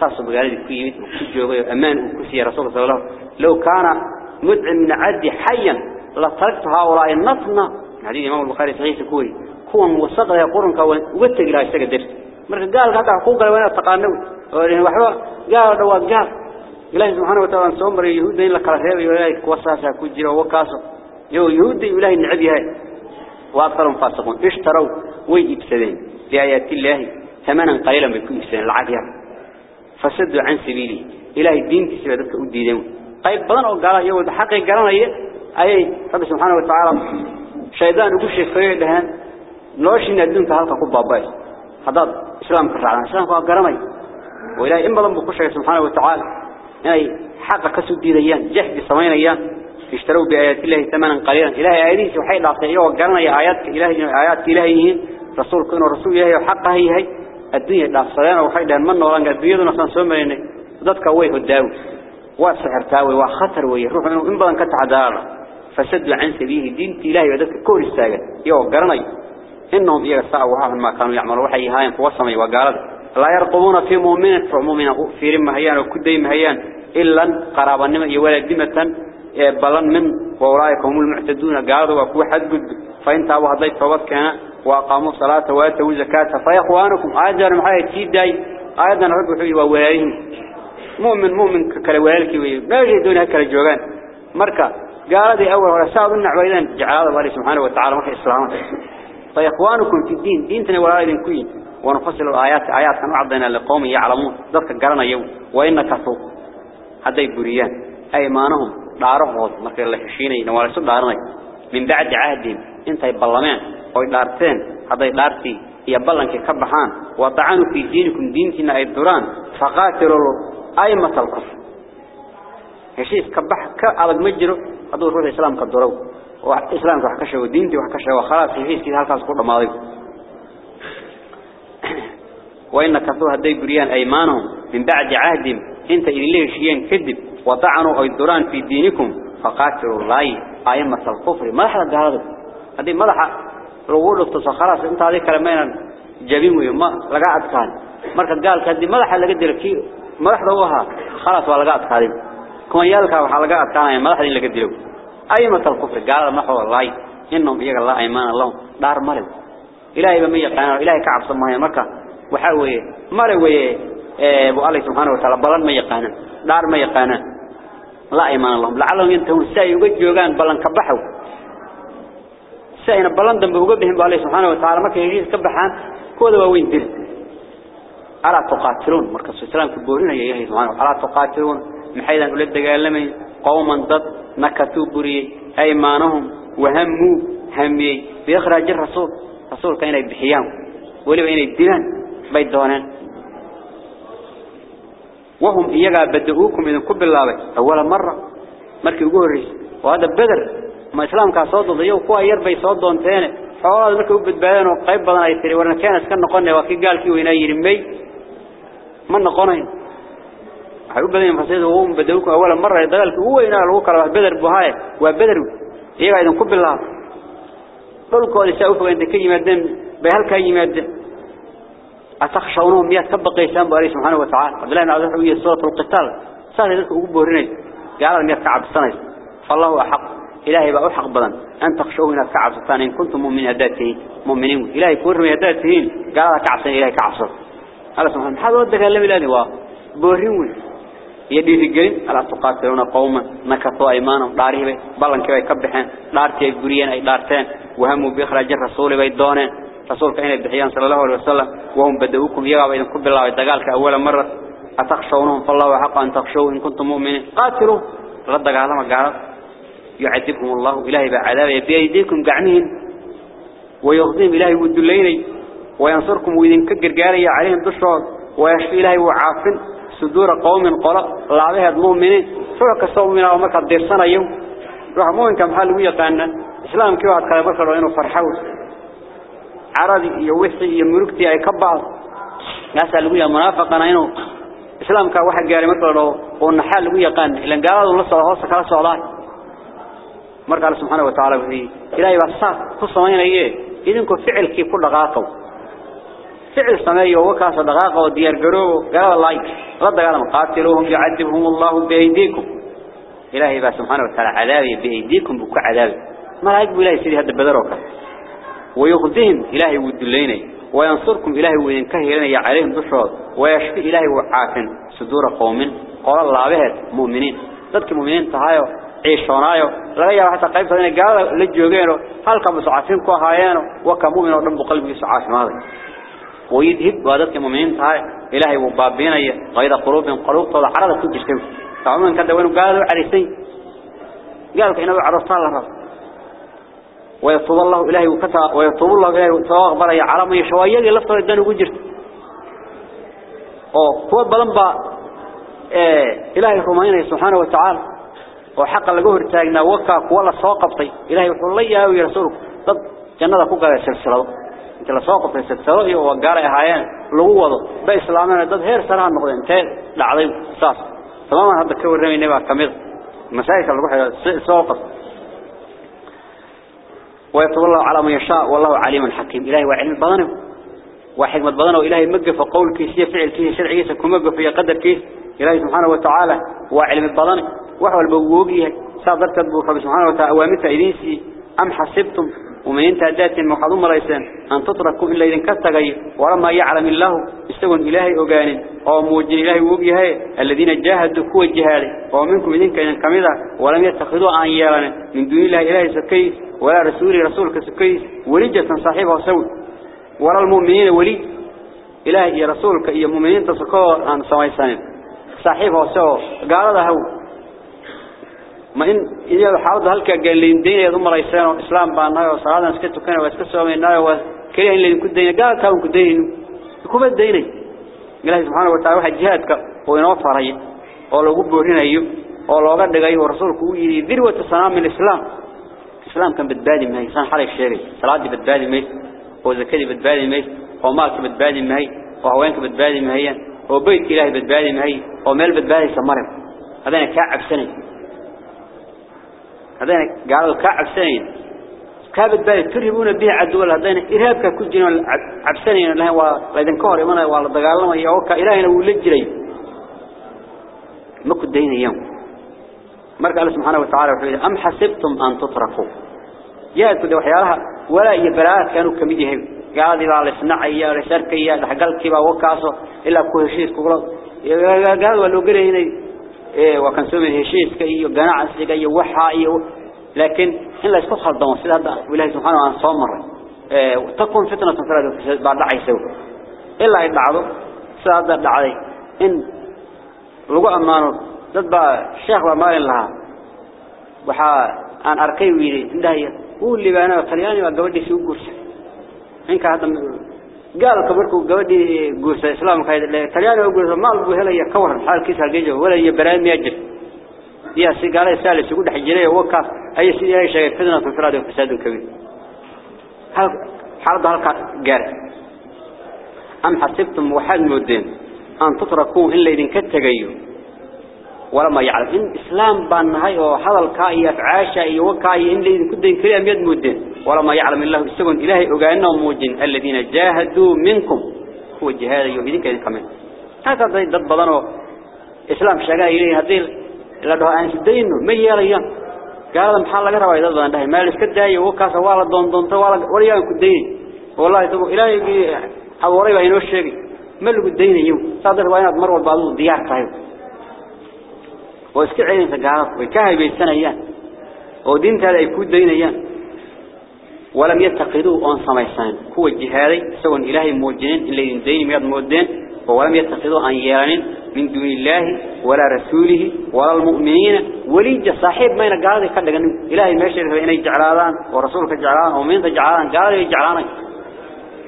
ساس بقالي كي يمت وكسجوه أمان وكسي يا رسول الله. لو كان مدعم من عدي حيا لطلقتها أولا النطنة عديد إمام البخاري صحيح كوي sahih kuwi kuwan wasaqada qurunka uga tagi lahaa isaga dar marka gaalka hada ku galay waa taqaano oo waxba gaal dhawaad gaal ilaahi subhanahu wa ta'ala soo maray yahuudda in la kala reebayo ilaahi kuwa saasa ku jira oo kaaso yo yahuudda ilaahi nacab yahay wa aktarum fasiqun ishtaraw way ibsadeen bi ayati ilaahi thamanan qalilan bi ku ibsadeen lacag yar fasadu an sabili ilaahi diintiisa dadka u diideen qayb badan oo gaala iyagoo xaqi garanaya ayay rabbi subhanahu wa ta'ala shaydaan ugu sheekay dhahan noloshiina adduunka halka ku baabay hadaad islaamka raacaan islaamka waa garanay oo ilaahay in badan buu ku sheegay subhanahu wa ta'ala inay xaqa ka soo diidayaan jahdi sameynayaan ishtarow bi ayati ilaahi thamanan qalilan ilaahay aayadiisa waxay dhaaftay iyagoo garanaya aayaadka ilaahay inay aayaadka ilaahay yihiin rasuulku inuu rasuul yahay oo xaq yahay adduunka dhaafsadeen oo waxay dhaheen إنهم يرسعوا وهم ما كانوا يعملوا وحي هاين فوصمي وقالت لا يرقبون في مؤمن فمؤمن في رمهيان وكدي مهيان إلا قرابا نما يولد دمة بلن من وأولئك هم المعتدون. قالوا وكو حد قد فإن تابوا هضيت فوض كان وأقاموا صلاة وآتوا زكاة فيخوانكم آجار محايا تيداي. آيضا ربوا حي وواليهم مؤمن مؤمن كالوالك ما يجدون هكذا الجوغان. مركا قال دي أول ساعة النعوة إذن جعل الله سبحانه وتعالى مكي إسلامه. فإخوانكم في الدين دينتنا إذن كوين. ونفصل الآيات آيات كانوا عضينا لقوم يعلمون. ذلك قرنا يوم. وإن كفوا هذا بريان أيمانهم دارهم مركز الله حشيني. نوال سب دارنا من بعد عهدهم. انت يبلمان. أو دارتين هذا دارتي يبلنك كبحان. وطعنوا في دينكم. دينتنا أي الدوران فقاتلوا أئمة الكفر. هشيس كبح. كألق مجره هذا روح الإسلام كالدرو وإسلام وحكشه ودينتي وحكشه وخلاص هشيس كده هالكاس كله ماضي وإن كفوا هدي بريان أيمانهم من بعد عهدهم إنت إليه شيئا كذب وطعنوا أو الدوران في دينكم فقاتلوا الله أئمة الكفر. ما حد قال هذه ملحة رغول التصخلاص إنت هذه كلمين جبين ويما لقاعد كان مركز قال كذي ملحة لقد لكي ملحة هوها خلاص ولقاعد كان كما يالك وحلقاء كان ملحة لقد لكي أيمة الكفر قال ما هو الله. إنهم يقال الله أيمان الله. دار مالو إلهي بمية قانا إلهي كعب صمايا مكة وحاوه إيه، مالو أبو الله سبحانه وتعالى. بلان مية قانا دار مية قانا لا إيمان الله. لعلهم ينتهون. ساي وجيوغان بلان كبحوا. ساينا بلان دم بوقبهم بأله سبحانه وتعالى. مكة يجيز كبحان. كوذا ووين دل على تقاتلون. مركز السلام كبورين يا إلهي سبحانه على تقاتلون. محيدا أولاد دقاء لمن؟ قوما ضد نكتو بري أيمانهم وهمو همي بيخرج الرسول. رسول كان يبحيان ولو ان الدين بيدونا وهم ايغا بدهوكم ان كبلاوا أول مرة مركي غوري وهذا بدر ما إسلام كان صوت ضيو كو اير بي صوت دونتين حوال مركي بدبان وقيب بدن اي تري ورنا كان اسكن نكون واكي قال كي وين يرمي ما نكونين نقلنا حيقول بدن ينفسيد وهم بدؤوكم أول مرة يدغل هو ينا الوكرة بدر بهاي وبدر إيجا إذن كب الله قلوا قولي سأوفوا عند كي يمدن بهالكي يمدن أتخشونهم ميات كبقى إسلام بأري سبحانه وتعالى عبد الله بن عبد الحوية سورة القتال صار ذلك أقوبه رني قال ميات كعب السنة فالله أحق إلهي بقى أحق بدن أن تخشوه ميات كعب السنة إن كنتم مؤمنين أداتهين مؤمنين إلهي كورهم أداتهين قال كعب سنة إلهي كعب سنة قال سبحانه هذا ودك اللي ملاني واه بورين يدي في الجرين ألا تقاتلون قوما نكثوا أيمانهم؟ داره بلن كيف يكبحين؟ دارتي بريان أي دارتين؟ وهموا بإخراج الرسول بيدونين رسولك إن الدحيان صلى الله عليه وسلم؟ وهم بدأوكم يغاب إذن كب الله ويتقالك أول مرة. أتخشونهم؟ فالله حق أن تخشوا إن كنتم مؤمنين. قاتلوا. رد ما قال؟ يعذبكم الله إلهي بعذاب بأيديكم قعنين. ويغضيهم إلهي ودليني. وينصركم وإذن كجر عليهم دشراد ويشفي إلهي وعافن. صدور قوم قرأ لعبها المؤمنين فوق الصوم من الدير سنة يوم روح مؤمن كم حال ويقانا إسلام كيف أتخلى بكر وإنه فرحوه عرضي يوحي يمركتي أي كبعض ناس اللي ويا منافقنا إنه إسلام كواحد قال مثلا ونحال ويا قان. إلا قالوا الله صلى الله عليه وسلم. مرك الله سبحانه وتعالى وحي إلهي بصار كصمين إيه إذنكم فعل كي كل دقاقه فعل سمايه وكاس دقاقه وديار قروه. قال الله رد قال قاتلوهم يعذبهم الله بأيديكم. إلهي بقى سبحانه وتعالى عذابي بأيديكم بك عذابي ما لا يقبل إلهي سيدي هذا بدروك؟ ويخذهم إلهي ودليني. وينصركم إلهي وينكهرنا عليهم دشرات ويشفي إلهي وعافن صدور قوم. قال الله بهت مؤمنين. ضدك مؤمنين تهايو عيشونايو. laga yaabo xataa qaybta inay gaalada la joogeen halka musaafin ku ahaayeen waka muumin oo ويدهب وادك مؤمنين تهاي إلهي وبابين قيد قلوبهم قلوب طول عرضة تجسكم فعموما كده وينو قالوا عليسين قالوا كإنه عرفت الله رب. ويطوب الله إلهي وكتا ويطوب الله إلهي وتواغبر يا عرام يشوائيه لفتر الدين وجرت. oo kuwa badan ba ee ilaahay rumaynay subhanahu wa ta'ala oo xaq laga hortaagnaa waka kuwa la soo qabtay ilaahay inta la soo qabtay silsilado iyo waa gaaray ahaayeen lagu wado ba islaamana dad heer saraan noqdeen intee dhacday saas tamaam hadda ka warramayna baa kamid masaa'ilka lagu xiro soo qabtay ويتولى على من يشاء والله عليم حكيم إلهي وعلم بدنه وحكمة بدنه وإلهي مقف قول كيسية فعل كيسية شرعية كمقف في قدر كيس إلهي سبحانه وتعالى وعلم بدنه وحوى البوغيه صادرت البوخ سبحانه وتعالى أوامته إذنسي أم حسبتم ومن أدات المحظوم رئيسان أن تتركوا إلا إذن كستغي ولما يعلم الله استوى إلهي أغان أو موجن إلهي وقيه الذين جاهدوا كوى الجهاد ومنكم إذن كان كمذا ولم يتخذوا عن يالنا من دون الله إلهي سكيس ولا رسول رسولك سكيس ولجة صاحبه سوي. ولا المؤمنين ولي إلهي رسولك إيا مؤمنين تسكوا عن سويسان صاحبه سوي قال هو. ما إن إذا حاولت هلك قال لي دين يضم رئيسان وإسلام بانها وصلاة نسكت كنا واسكسوا منها وكليه اللي كدين قال كانوا كدين يكون الدين الله سبحانه وتعالى واحد جهادك وينوفر هي ولو قبوا هنا أيوب ولو قد جاي ورسولك يدير ذروة السلام من الإسلام. الإسلام كان بتبادي ما إنسان حرك شيري. صلاة بتبادي ما وزكاة بتبادي ما ومالك بتبادي ما وهوانك بتبادي ما هي وبيت إلهي بتبادي ما هي ومال بتبادي سمرم. هذا كعب سنة. هذين قالوا كعب سنين كابت بالي ترهبون به عدول هذين إرهابك كل جنون عبسنين لهم وإذن كهر إمانا والله دقالما يوكا إلهينا ولجري ما كنت دين يوم. مرك الله سبحانه وتعالى أم حسبتم أن تتركوا؟ يا كده وحيالها. ولا يبرات كانوا كميدهم قال لي لا لسنع يا لسرك يا لحقل كيبا وكاسو. إلا كوهشيس كقول قال ولو قري هنا إيه وكان سوي هشيس كي جناع سجى وحى لكن إلا يسقط خلطان سيد هذا وله سبحانه عن صامر إيه تكون فتنة فرد بعد عيسو إلا يدعو سيد هذا دعي إن لقوا أمانه ضد الشيخ ومال لها وحا أن أركي ويدي عنده هو اللي بأنا طلياني وقودي سوق قرش إنك هذا قال كبركو قودي قرص إسلام كايد تريان وقرص ما ألبو هلا يكور حال كيس هالجيجة ولا يبران يجب يا سيقال يسالس يقول حجريه وكاف أي سيدي أي شيء فتنة انفراد وفساد كبير هل حرض هلك قال أم حسبتم وحد مدين أن تتركوا إلا إذن كتغيوا ولما يعلم إن إسلام بان هاي وحضر الكائي أفعاشا وكاي إن إذن كدين كريم يد مدين ولما يعلم الله السجن إلهي أغانهم موجين الذين جاهدوا منكم. هو الجهاد يهدين كذلك كمان. هذا ضد بضانه. إسلام شقاء إليه. هذيل لأنه أنس دينه ما يريان قال محال لقرأ وإذا ضان ده ما لسكت داي وكاس والا دون دون توالا وريان كدين. والله تبو إلهي حوري بينه الشيء ما اللي كدين يوم صادر وينات مر والبعض ديار طيب واسكت عين فقالت وكاهي ودين تالي يكون دين أيان ولم يتقدوا أن سميسان. هو الجهادي سواء إلهي موجين اللي ينزين مياد موجين ولم يتقدوا أن يان من دون الله ولا رسوله ولا المؤمنين. وليج صاحب ما ينقال ذلك كده إلهي ما يشرف إنه يجعلان ورسولك جعلان ومين تجعلان قال يجعلان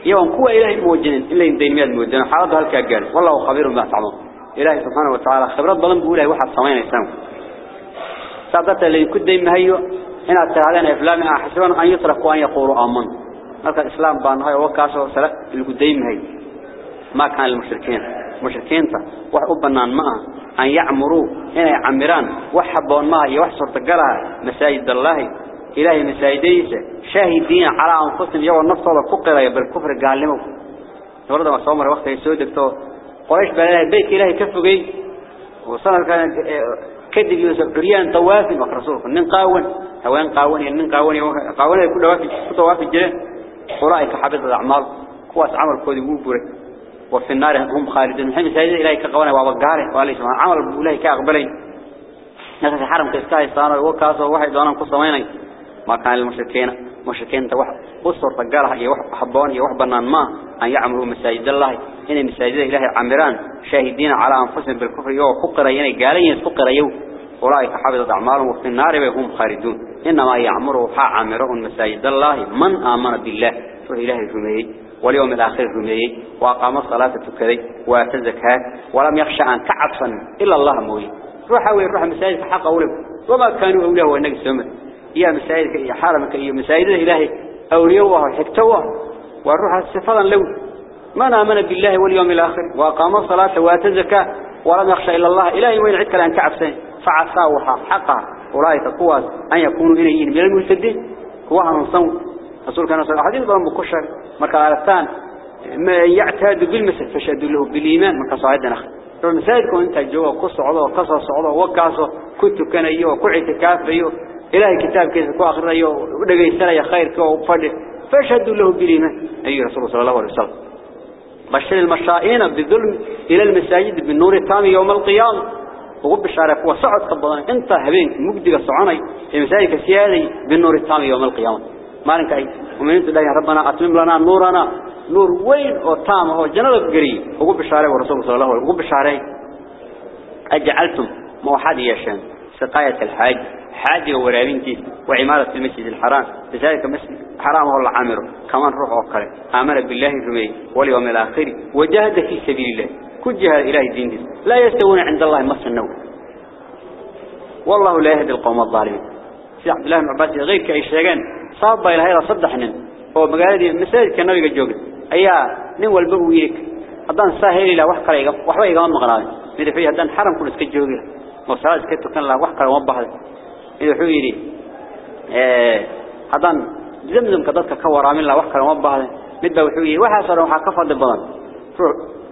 يوم هو إلهي موجين اللي ينزين مياد موجين حاضر هالكاقال والله خبير ما تعمل إلهي سبحانه وتعالى خبرات ظلم بقوله واحد سمين يسلم. سادت اللي يكون دين مهيو هنا تهالين إفلام أحسبون أن يتركوا أن يقولوا آمن. هذا الإسلام بان هاي وكاسو سلا القديم هاي. ما كان المشركين. مشركين تا. وحبنا معه أن يعمروا. هنا يعمران. وحبون ما يوحصر تقلها مساجد الله. إلهي مسايديسة شاهدين على أنفسهم. يوم النفط هذا فقر بالكفر قال لهم. ورد ما صومر وقت يسود تو قريش بلا بيت إلهي كفوا وصار كان كذب يوسف عريان طواف ورسولك من قاون. هوان قاون. من قاون. قاون. كل واحد طواف الجنة أولئك حبط الأعمال. كواس عمل كودي وبره وفي النار هم خالدون محمد سيد إلهي كقوانا وابقاره وعليه سبحانه عمل إلهي كأقبلين. ناس حرم كإسكاي صار وكاسو واحد. وأنا قصة ما كان المشركين مشركين توح قصر تجارها يوح حبان يوح بنان ما أن يعملوا مساجد الله. إن مساجد إلهي عمران شاهدين على أنفسهم بالكفر. يو يعني قالين فقر يو. أولئك حبطت أعمالهم وفي النار وهم خالدون. إنما يعمروا حا عمرهم مساجد الله. من آمن بالله؟ فإلهي رميه واليوم الآخر رميه وأقام الصلاة تكذي وآتى الزكاة. ولم يخشى أن كعبصا إلا الله موي. روح أولي روح مساجد حق أولي وما كانوا أوليه وإنك سمت يا مساجد يا حرمك يا مساجد إلهي أوليه وحكتوه وروح السفر لو من آمن بالله واليوم الآخر. وأقام الصلاة الزكاة ولم يخشى إلا الله. إلهي وين عدك لأن كعبسين فعصاوها حقها. أولئك قوات أن يكونوا إليين من المرتدين قواها من صوم. رسول كان صلى الله عليه وسلم. بكشر مركا عرفتان ما يعتاد بالمسجد فشهدوا له بالإيمان. مركا صاعدنا أخي فالمساجد كون انت جوا قصة عضو وقصص عضو وكاسو كنت كان أيوه كعت كاف أيوه. إلهي كتاب كيف كو آخر ودقى سنة يا خير كو فضل فشهدوا له بالإيمان أيها رسول الله صلى الله عليه وسلم. بشر المشائين بالظلم إلى المساجد بالنور التام يوم القيامة. وقب الشارع هو صعد قبضان. انت هبين مجدك الصعاني المساجد كسيادي بالنور التام يوم القيامة. ما لنك أي. ومن انت الله ربنا أتمم لنا نورنا. نور وين؟ أو تام هو جنة قريب وقب الشارع ورسول صلى الله عليه وسلم. وقب الشارع. أجعلتم موحد يشان سقاية الحاج. حاج ورابينتي وعمارة المسجد الحرام. لذلك مسجد حرام والله عامره كمان روح وقره آمن بالله الرمي واليوم الآخر. وجاهد في سبيل الله. كل جهاد إله الدين دي. لا يستوون عند الله مصر النوم. والله لا يهدي القوم الظالمين. سيد عبد الله بن عباس غير كأي شيئان صاب إلى هذا صدحنا هو مقالدي مساجد كان نبي جوجل أيها نول بويك هذا سهل إلى وحوي يقام مغران إذا فيه هذا حرم كل سكت جوجل وصلاة سكت كان له وحكر ومبحث إذا حويري هذا زمزم كذلك كورا من الله وحكر ومبحث مدة وحويري وحصل وحكفر البضان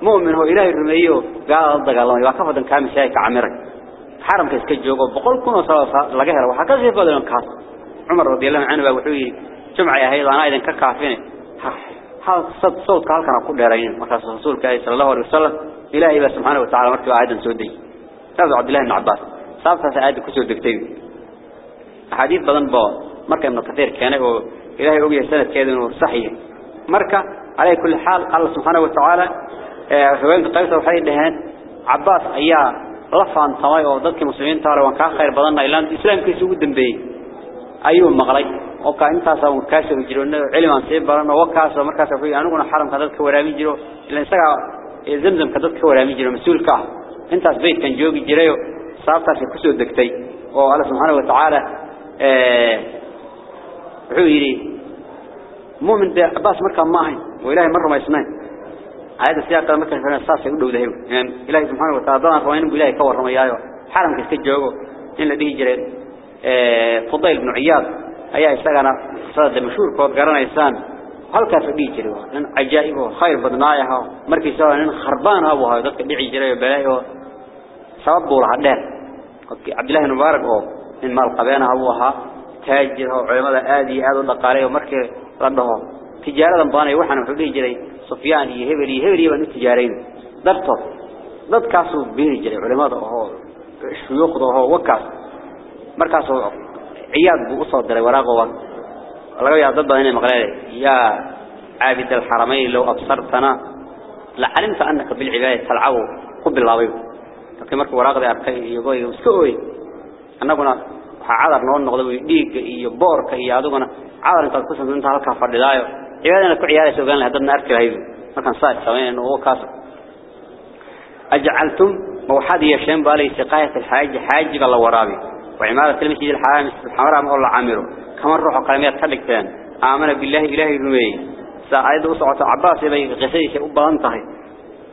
مؤمن هو إلهي الرميه قال الله وكفر دن كامل شيء كعمرك حرم كسك جوجو بقول كنا صلاة لجهر وحكذا فضل كاس. عمر رضي الله عنه وحويري جمع يا هيدا أنا إذا ككافين. هذا صوت صوت قال كان أقول لرين مكاس رسول صلى الله عليه وسلم. إلهي سبحانه وتعالى مركب عيدا سودي. هذا عبد الله بن عباس. صابت سعيد كسر دكتين حديث بدن با. مركب من كثير كان هو إلهي أبي سنة إنه صحيح. مركب على كل حال الله سبحانه وتعالى حوالي قيصر وحي دهان عباس أيها لفان طماي وضدك المسلمين ترى وان كان خير بدن إلا الإسلام كيسو قدام بي. أيوه مغلي وكا إنت سو كاسو جيرون علم ان سيب برنا وكاسو markaas wuxuu aniguna xaramka dadka waraami jiro ila isaga zamzamka dadka waraami jiro mas'uulka intaas beedkan joogi jirayo saabtaas ku soo degtay oo Allah subhanahu wa ta'ala ee wuxuu yiri mu'min da abbas marka ma ahayn oo ilaahay mar rumaysnaan ayada siyaaqada marka fana saas ay u dhowdahay in ilaahay subhanahu wa ta'ala dadaan rawayn ilaahay ka warramayaayo xaramka iska joogo in la dhihi jiray ee fudayl ibn iyad ayaa isagana qisada mashhuur kood garanaysaan halkaas u dhigi jiray nin ajaa'ib oo khayr badnaayaha markii soo nin kharbaan ah waa dadka dhici من مال قبينا أبوها تاجرها وعلمها آدي آدو دقاليه ومركي ردهم تجارة ضانة وحنا محبين جري. صفيان هبري هبري ونو تجارين درطر ضد كاسو بيه جري. علماء دقاليه شيوخ دقاليه وكاس. مركاسو عياد بوصل دري وراغوا الله يا ضد هنا مغلالي يا عابد الحرمين لو أبصرتنا. لعلمت أنك بالعباية تلعبوا قبل الله بيه لكن مركو وراغ دي أركي يقول يقول أنا عذر نون نغضبه ديك إيه بور كإياه دوغنا عذر انتظر كسن انت هالكا فردائيو إذا كنت عيالي سوغان لهدرنا أركي لهيو ما كان صاد سوين وهو كاسر أجعلتم موحد يشنب على استقاية الحاج حاج الله ورابي وعمارة المسيد الحرام الحمراء مغلى عامره كما الروح القرمية تلك آمن بالله إله الرمي سأعيد أسعة عباس بي غسيش أبا انتهي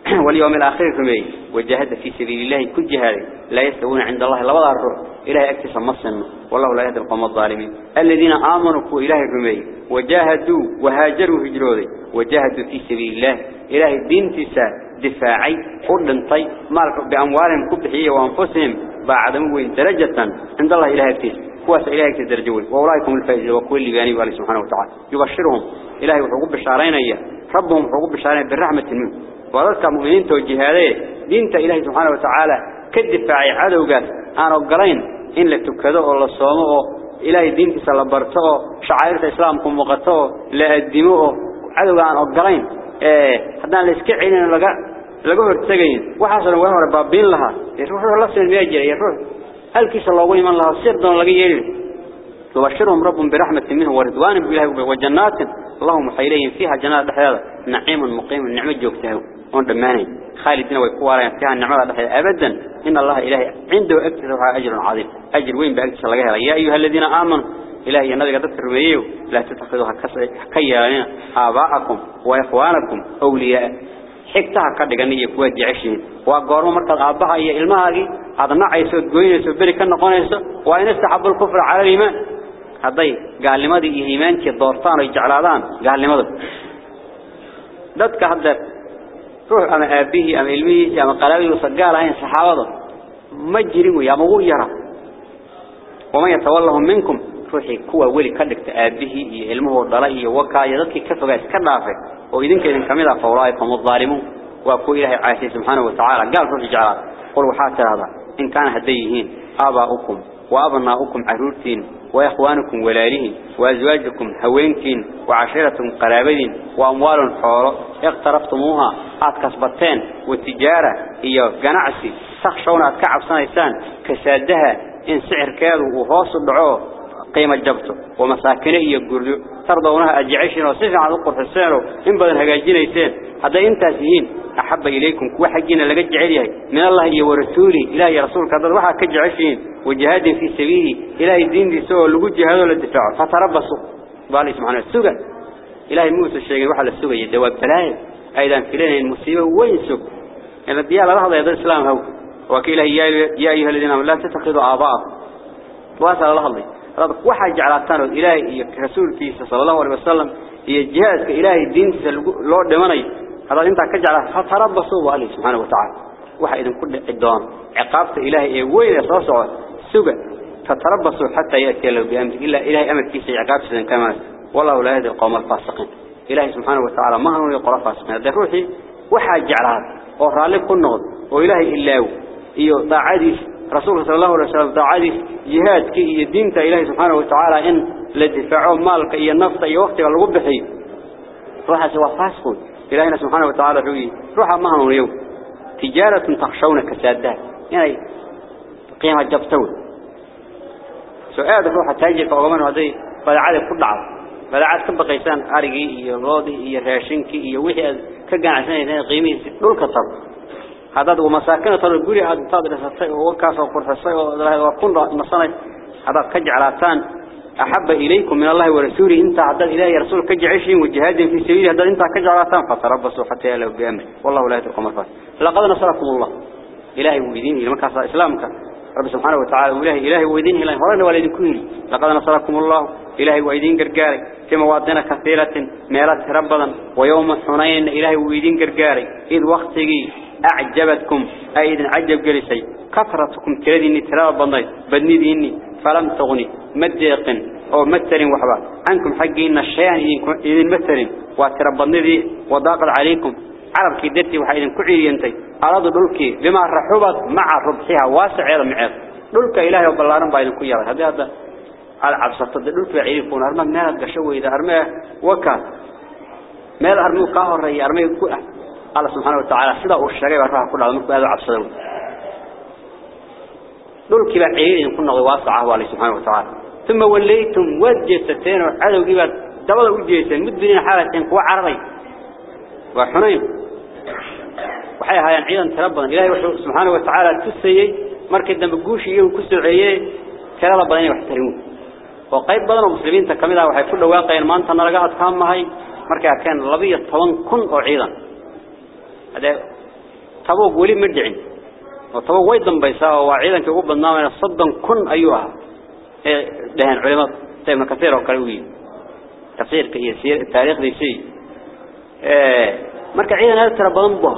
واليوم الآخر رمي وجاهد في سبيل الله كل جهاد لا يستوون عند الله لا الروح إلهي أكتس مصن والله لا يهدي القوم الظالمين. الذين آمنوا كو إلهي رمي وجاهدوا وهاجروا هجرودي وجاهدوا في سبيل الله. إلهي الدين تسا دفاعي قرن طي. مالك بأموالهم كبحية وأنفسهم بعد موين درجة عند الله إلهي أكتس كواس إلهي أكتس درجون. وأولئكم الفائزين وكل باني بالله سبحانه وتعالى. يبشرهم. إلهي وحقوب بشارين إياه ربهم حقوب بشارين بالرحمة منه. وذلك مؤمنين توجيهاده دينتا إلهي سبحانه وتعالى كالدفاعي عدوغاس أنا أقرين إن لتكذو ولا صومه. إلهي دينتي سلبرته. شعائر إسلامكم وقته لا أدموه عدوغا أنا أقرين إيه حدنا لسكعين لقى لقى هرتسقين وحصل وهم ربابين لها. يروح الله سنة ميجر يروح هل كيس الله ويمن لها؟ سيدنا لقى يلي. تبشرهم ربهم برحمة منه ورضوان بالله وجنات. اللهم حيلين فيها جنات هذا نعيم مقيم. النعمة جوكته وندماني خالدين ويكوارين فيها النعمة دحيا أبدا إن الله إلهي عنده أكثر أجر عظيم أجر وين بأكثر لقاها يا أيها الذين آمنوا إلهي النبي قد ترميه لا تتخذوها كيالين آباءكم وإخوانكم أولياء xigtaha ka dhigan iyo kuwa jeceshiin waa goormo markaad aabaha iyo ilmahaagi aad nacayso gooynayso bari ka noqonayso waa in istaxabul kufra cala iimaan haday gaalnimadii iyo iimaankii doortaan ay روح أما أبيه أما إلمه أما قلبه صقال عين صحابه ما تجريه يا مغو يرى وما يتولهم منكم روحي كوى ولي كدك تأبيه إلمه وضلائه وكا يدك كفك اسكدافه وإذن إذن كميدا فورائكم الظالمون وأكو إلهي عيسي سبحانه وتعالى قال روح إجعالات قلوا حاتر هذا إن كان هديهين آباؤكم وآبناؤكم عهرورتين وإخوانكم ولالهم وأزواجكم هوينكين وعشيرتكم قرابين وأموال حول اقترفتموها أتكسبتين والتجارة هي قناعسي. تخشون أتكعب سنة كسادها إن سعر كادو وهوص الدعوه قيمة جبته ومساكنة يقول ترضونها أجعشين وصفا على القرح السعر. إن بدن هجاجين يسين هذا إنت سيين أحب إليكم. كوا حقين لقد جعليه. من الله ورسوله. إلهي رسولك. هذا وحا كجعشين وجهاد في سبيله. إلهي الدين دي سوى. لقد جهاده للدفاع فتربصوا. بالله سبحانه السوق. إلهي موسى الشيء وحا للسوق يدواب تلاهي أيضا لنا المصيبة. وين سوق يعني الديالة لحظة يدى الإسلام هو. وكيله يا أيها الذين لا تتخذوا آباءكم. واسأل الله الله. ربك waxa jeclaataan oo ilaahay iyo rasuulkiisa sallallahu alayhi wasallam iyo jihaadka ilaahay diintiisa loo dhimanay هذا أنت كجعله فترب صوب عليه سبحانه وتعالى. واحد كل عدام عقابت إله إيه؟ وين صوص سبع. فترب صوب حتى يأتي له بأمر إلا إله أمر كيس عقاب سن كما ولا أولاد القوم الفاسقين. إله سبحانه وتعالى ما هو يقرأ فاسق. هذا روحي. واحد جعله وغالب كل نقض وإله إلا هو. إيه ضعيف رسول صلى الله عليه وسلم ضعيف جهاد كي إيه؟ يدين إله سبحانه وتعالى إن لدفعوا مالك إيه؟ النفط إيه؟ وقت الغبة فيه راح سوى فاسقون. إلهينا سبحانه وتعالى روي روح مهن اليوم تجارة تخشون كسادات يعني قيمة جبتون سؤال روح تاجر فأغمان هذي فدعاد كل عرض فدعاد كبقى إيسان أرقي إيا الراضي إيا راشنكي إيا وحي كقان عشان قيمين دول كتر هذا ومساكن ترى جوري هذا تقدر تستطيع وكاس وقرصي وكن مصنع هذا كجعلاتان أحب إليكم من الله ورسوله أنت عدد إلهي رسول كجعشين وجهاد في سبيل هذا أنت كجعلاتان فتربصوا حتى يلو بأمر والله لا يتركم الفاس لقد نصركم الله. إلهي ويدين لما كاس إسلامك. رب سبحانه وتعالى وإلهي إلهي ويدين إلهي. هرنا ولدين كله لقد نصركم الله. إلهي ويدين قرقاري. في مواطن كثيرة ميلات ربضا ويوم حنين إلهي ويدين قرقاري. إذ وقتي أعجبتكم. أيضا عجب جلسي كثرتكم ترديني ترى بنضي بدنيديني فلم تغني. مديق أو متر وحبا. عنكم حقين الشيان إذن متر وترى بنضي وضاقت عليكم. عرب كيدتي وحيدن كعي ينتي أرادوا دولكي بما رحبت مع ربحها واسع يلا معيض دولك إلهي وبالله بايدن كيرا هذا هذا على عبسة دولك عيركون أرمى مالك قشوي إذا أرمى. وكا. مال أرمي قاهر ري أرمي كؤه الله سبحانه وتعالى سيدا وشرعي وراح كل هذا مكو هذا عبسده دول كبا عيرين كنا غواص عهوى عليه سبحانه وتعالى. ثم وليتم وجهتتين وحذوا كبا دولة وجهتين مدنين حالتين قوى عربي وحنين. وحيها هاي عيدا تربضا. إلهي سبحانه وتعالى تسيي مركدا بقوشي إيه وكسر عيين كلا ربنا يحترمون. وقيب بدنا مسلمين تكملها وحي كل واقع ما انت نرقى هاي مركها كان ربي يطوان كن وعيدا هذا تبوك ولي مدعين وتبوك ويدن بيسا وعيدا كيقول بالنامة صدن كن أيها دهن علماء تيمنا كثير وكالوي تفسير كيسير التاريخ دي ciidan aad tira badan buu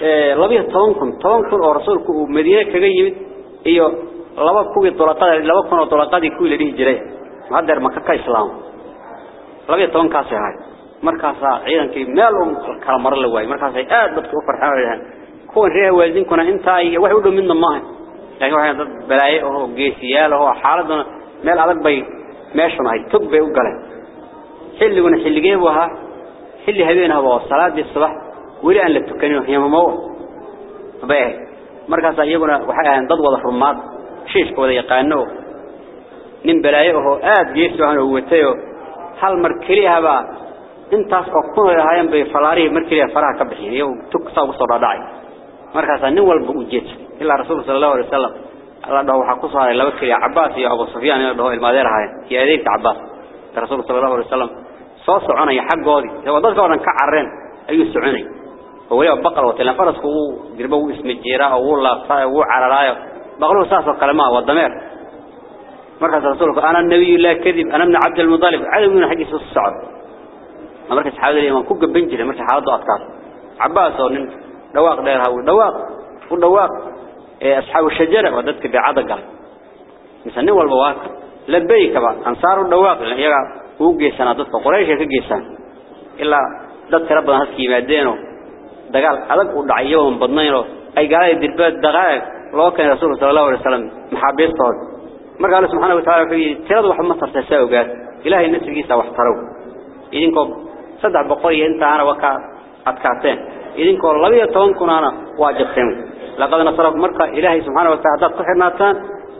ee 12 kun 10 kun oo rasuulku uu Madiina kaga yimid iyo laba kuwi dolaqada laba kun oo dolaqadii ku leeyahay jiray haddar maka ka islaam 12 kaas ahay markaas ciidankii meel uu kala mar la kuwan reer hawaasinkuna intaa iyo wax u dhow midna maahan laakiin waxay dad balaaye oo geesiyaal oo xaaladuna meel adag bay meeshan ahay tog bay u galeen. Xilliguna xilligee buu ahaa. Xilli habeen ahba oo salaadii subax weli aan la tukanin hiyamamow bay ahayd. Markaas iyaguna waxay ahayn dad wada rumaad shiishka wada yaqaano. Nin balaaye ahoo aada geesi ahan oo watayoo hal mar keliyahaba intaas oo kun ay ahaayeen bay falaarihii mar keliya faraha ka bixiyeen. Iyagoo tug saa ugu soo dhaadhacay. Markaas nin walba u jeed ilaa rasuulka sallallahu alayhi wasallam alla dhaw waxa ku soo haray laba kaliya Abbas iyo Abu Sufyaan iyo dhaw ilmaadeer ahaayeen iyo adeerka Abbas rasuulka sallallahu alayhi wasallam soo soconaya xaqoodi ee dadka oo dhan ka carreen ayuu soconay oo waliba baqal wata la farasku uu dirbo uu isma jeera oo uu laafay uu cararaayo baqalu saas oo kale ma waa dameer markaas rasuulku ana nabiy la kadib ana ibn abd al-muttalib cadawina xaqiisa socod markaas saxaabada iman ku gaban jiray markii xaaladu adkaas Abbas oo nin dhawaaq dheer hawo dhawaaq u dhawaaq ee asxaabu shajara waa dadka biicada gal misan walba waa labayka ba ansaaru dhawaaq iyaga uu geesana dadka Quraysh ka geesan ila dad tira badan halkii yimaadeen dagaal adag u dhacay oo badnayn oo ay gaalay dirbaad dagaal loo keenay rasuulka sallallahu alayhi wasallam maxaabiistood marka Allah subhanahu wa ta'ala wuxuu tiradu wax ma tartaysaa ogaad ilaahay nasrigiisa wax tarow إذن كون لبي التون كنانا واجب خيمه لقد نصرف مركة إلهي سبحانه وتعداد صحرناتان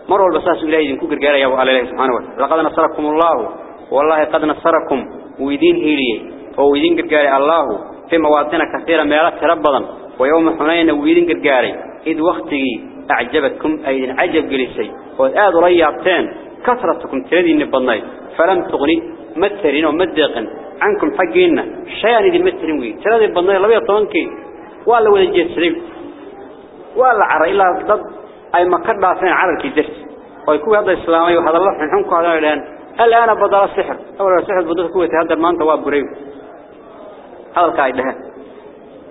مروا البساس إلهي إذن كبير قريبا على إلهي سبحانه وتعداد لقد نصركم الله والله قد نصركم ويدين إليه فويدين قريبا الله في مواطنة كثيرة ميالات ربضا ويوم حنين ويدين قريبا إذ وقتي أعجبتكم أي إذن عجب قليسي وإذ آذ ريابتين كثرتكم تريدين بالنائد فلم تغني مترين ومدقن عنكم حقين شيئا إذن مترين وي. تريدين البضنين لبيا طوانكي ولا ولا جيت سريب ولا عرى إلا ضد. أي مكر دافين عرى درس ويكون هذا الإسلامي وهذا الله حنحنكم هذا الآن الآن بدل السحر. أولا السحر بدل قوة هذا ما أنت وابريو هذا القاعدة.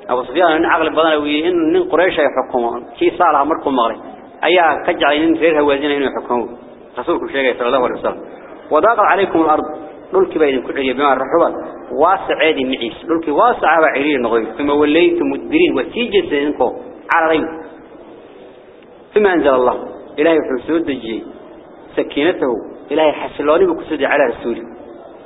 أبو سفيان إن عقل بدل وي. إن قريش يحكمون. كي صالح مركم مغري أيها كجع إن غيرها وزين إنه يحكمون. رسولكم شيء صلى الله عليه وسلم. وضاق عليكم الأرض. دولك بين كل عيب بما الرحبة واسع عادي معيس دولك واسع وعيرين نغير ثم وليتم مدبرين وتيجة إنكم على رين ثم أنزل الله. إلهي حسود الجي سكينته. إلهي حسلوني بكسود على رسوله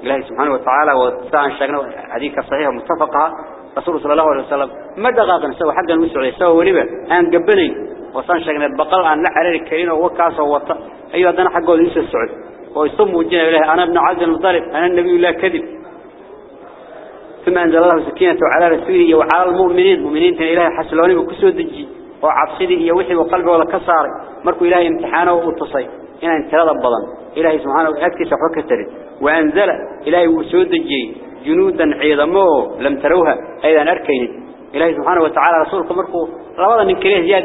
إلهي سبحانه وتعالى وسان شغنا حديث صحيح متفقة رسول صلى الله عليه وسلم ما دقاقا سوى حقا المسعود سوى ولبا أن قبلي. وسان شغنا البقر أن نحرر الكريم وكاسا وطا. أيها دانا حقه ليس السعود. ويصم وجهنا إليه أنا ابن عبد المطلب أنا النبي لا كذب. ثم أنزل الله سكينته على رسوله وعلى المؤمنين. المؤمنين إلهي حسلوني بكسود الجي وعبصدي يوحي وقلبه ولا كسار. مركو إلهي امتحانه وتصي إن انترض بضن إلهي سبحانه أكتس حكى ترد وأنزل إلهي وسود الجي جنودا عظمه لم تروها. أيضا أركين إلهي سبحانه وتعالى رسولك مركو. رمضان من كريه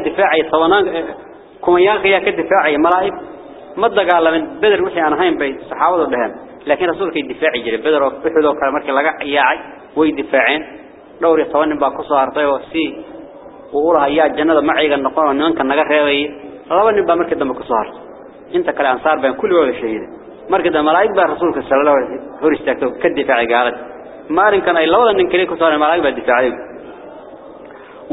مدق على من بدر وحي أنا هين بيت صحابة الدهام لكن رسولك الدفاعي جري بدر وحده وكان مركي لقى ياعي ويدفاعين. دوري طوان باقصة أرطي وسي وقولها يا الجنة معي النقوم ونوان كان نقر ريوي. لابا نبا مركي دم كسار انت كلا أنصار بين كل ولا شهيد. baa rasuulka sallallahu alayhi wasallam hor istaagto ka difaacay gaalad maalin kan ay labada nin kale ku saaray malaa'ig baa difaacay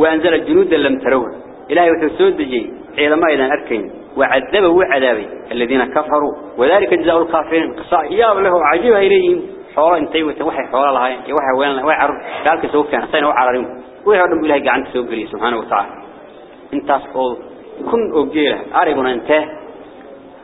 wa anzala junuudan lam tarawha ilaahay wuxuu soo dejiyay ciidamo aydan arkayn وعذبه وعذابه الذين كفروا. وذلك جزاء الكافرين. قصاء إياب له عجيبة إليهم. حوالا أنت أيوة وتوحي حوالا لها يوحي وين لها ويعرف ذلك سوف كان. صين وعرارهم ويعرضهم إليه قعنت سوف قليه سبحانه وتعالى. أنت أسقل كن أبجيله. أريبنا انته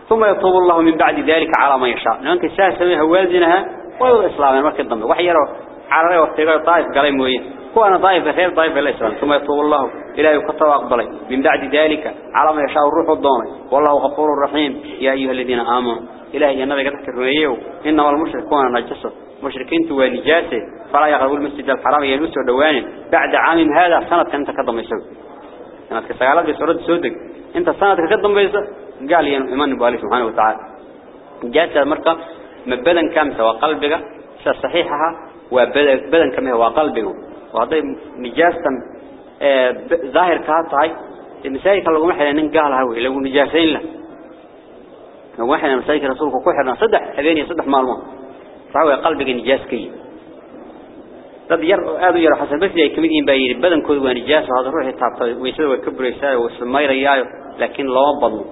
ثم يطوب الله من بعد ذلك على ما يشاء. لأنك الساعة سميها ووازنها والإسلام المكة الضمي وحي يروا عراره وفتقال طائف قليم وين هو أنا طائف بخير طائف الإسلام ثم يطوب الله إلى يكتب أقبلي. من بعد ذلك على ما يشاء الروح الضامي والله غفور رحيم. يا أيها الذين آمنوا إلهي النبي قد تكرميه إنما المشركون نجسة مشركين توا نجاسة فلا يقربوا المسجد الحرام ينسوا دوان بعد عام هذا سنة أنت كضم يسوي سنة كسجالات بسرد سودك. أنت سنة كضم يسوي قال لي إيمان بالله سبحانه وتعالى. جاءت المركة مبدأ كم سوى قلبك؟ صحيحها. وبدن كم هو قلبك؟ وهذا نجاسة ظاهر كاتعي المسايك اللي جم حنا ننقال هوا لو نجاسين له. لو حنا مسايك رسولك كوحنا صدق هذين صدق معلوم صاوي قلبك نجاسكي رضي ير هذا ير حسن بس جاي كمين بعير بدن كل وين نجاس هذا روح يتعطى ويسوي كبر يسوي وسلم ما لكن لا بضم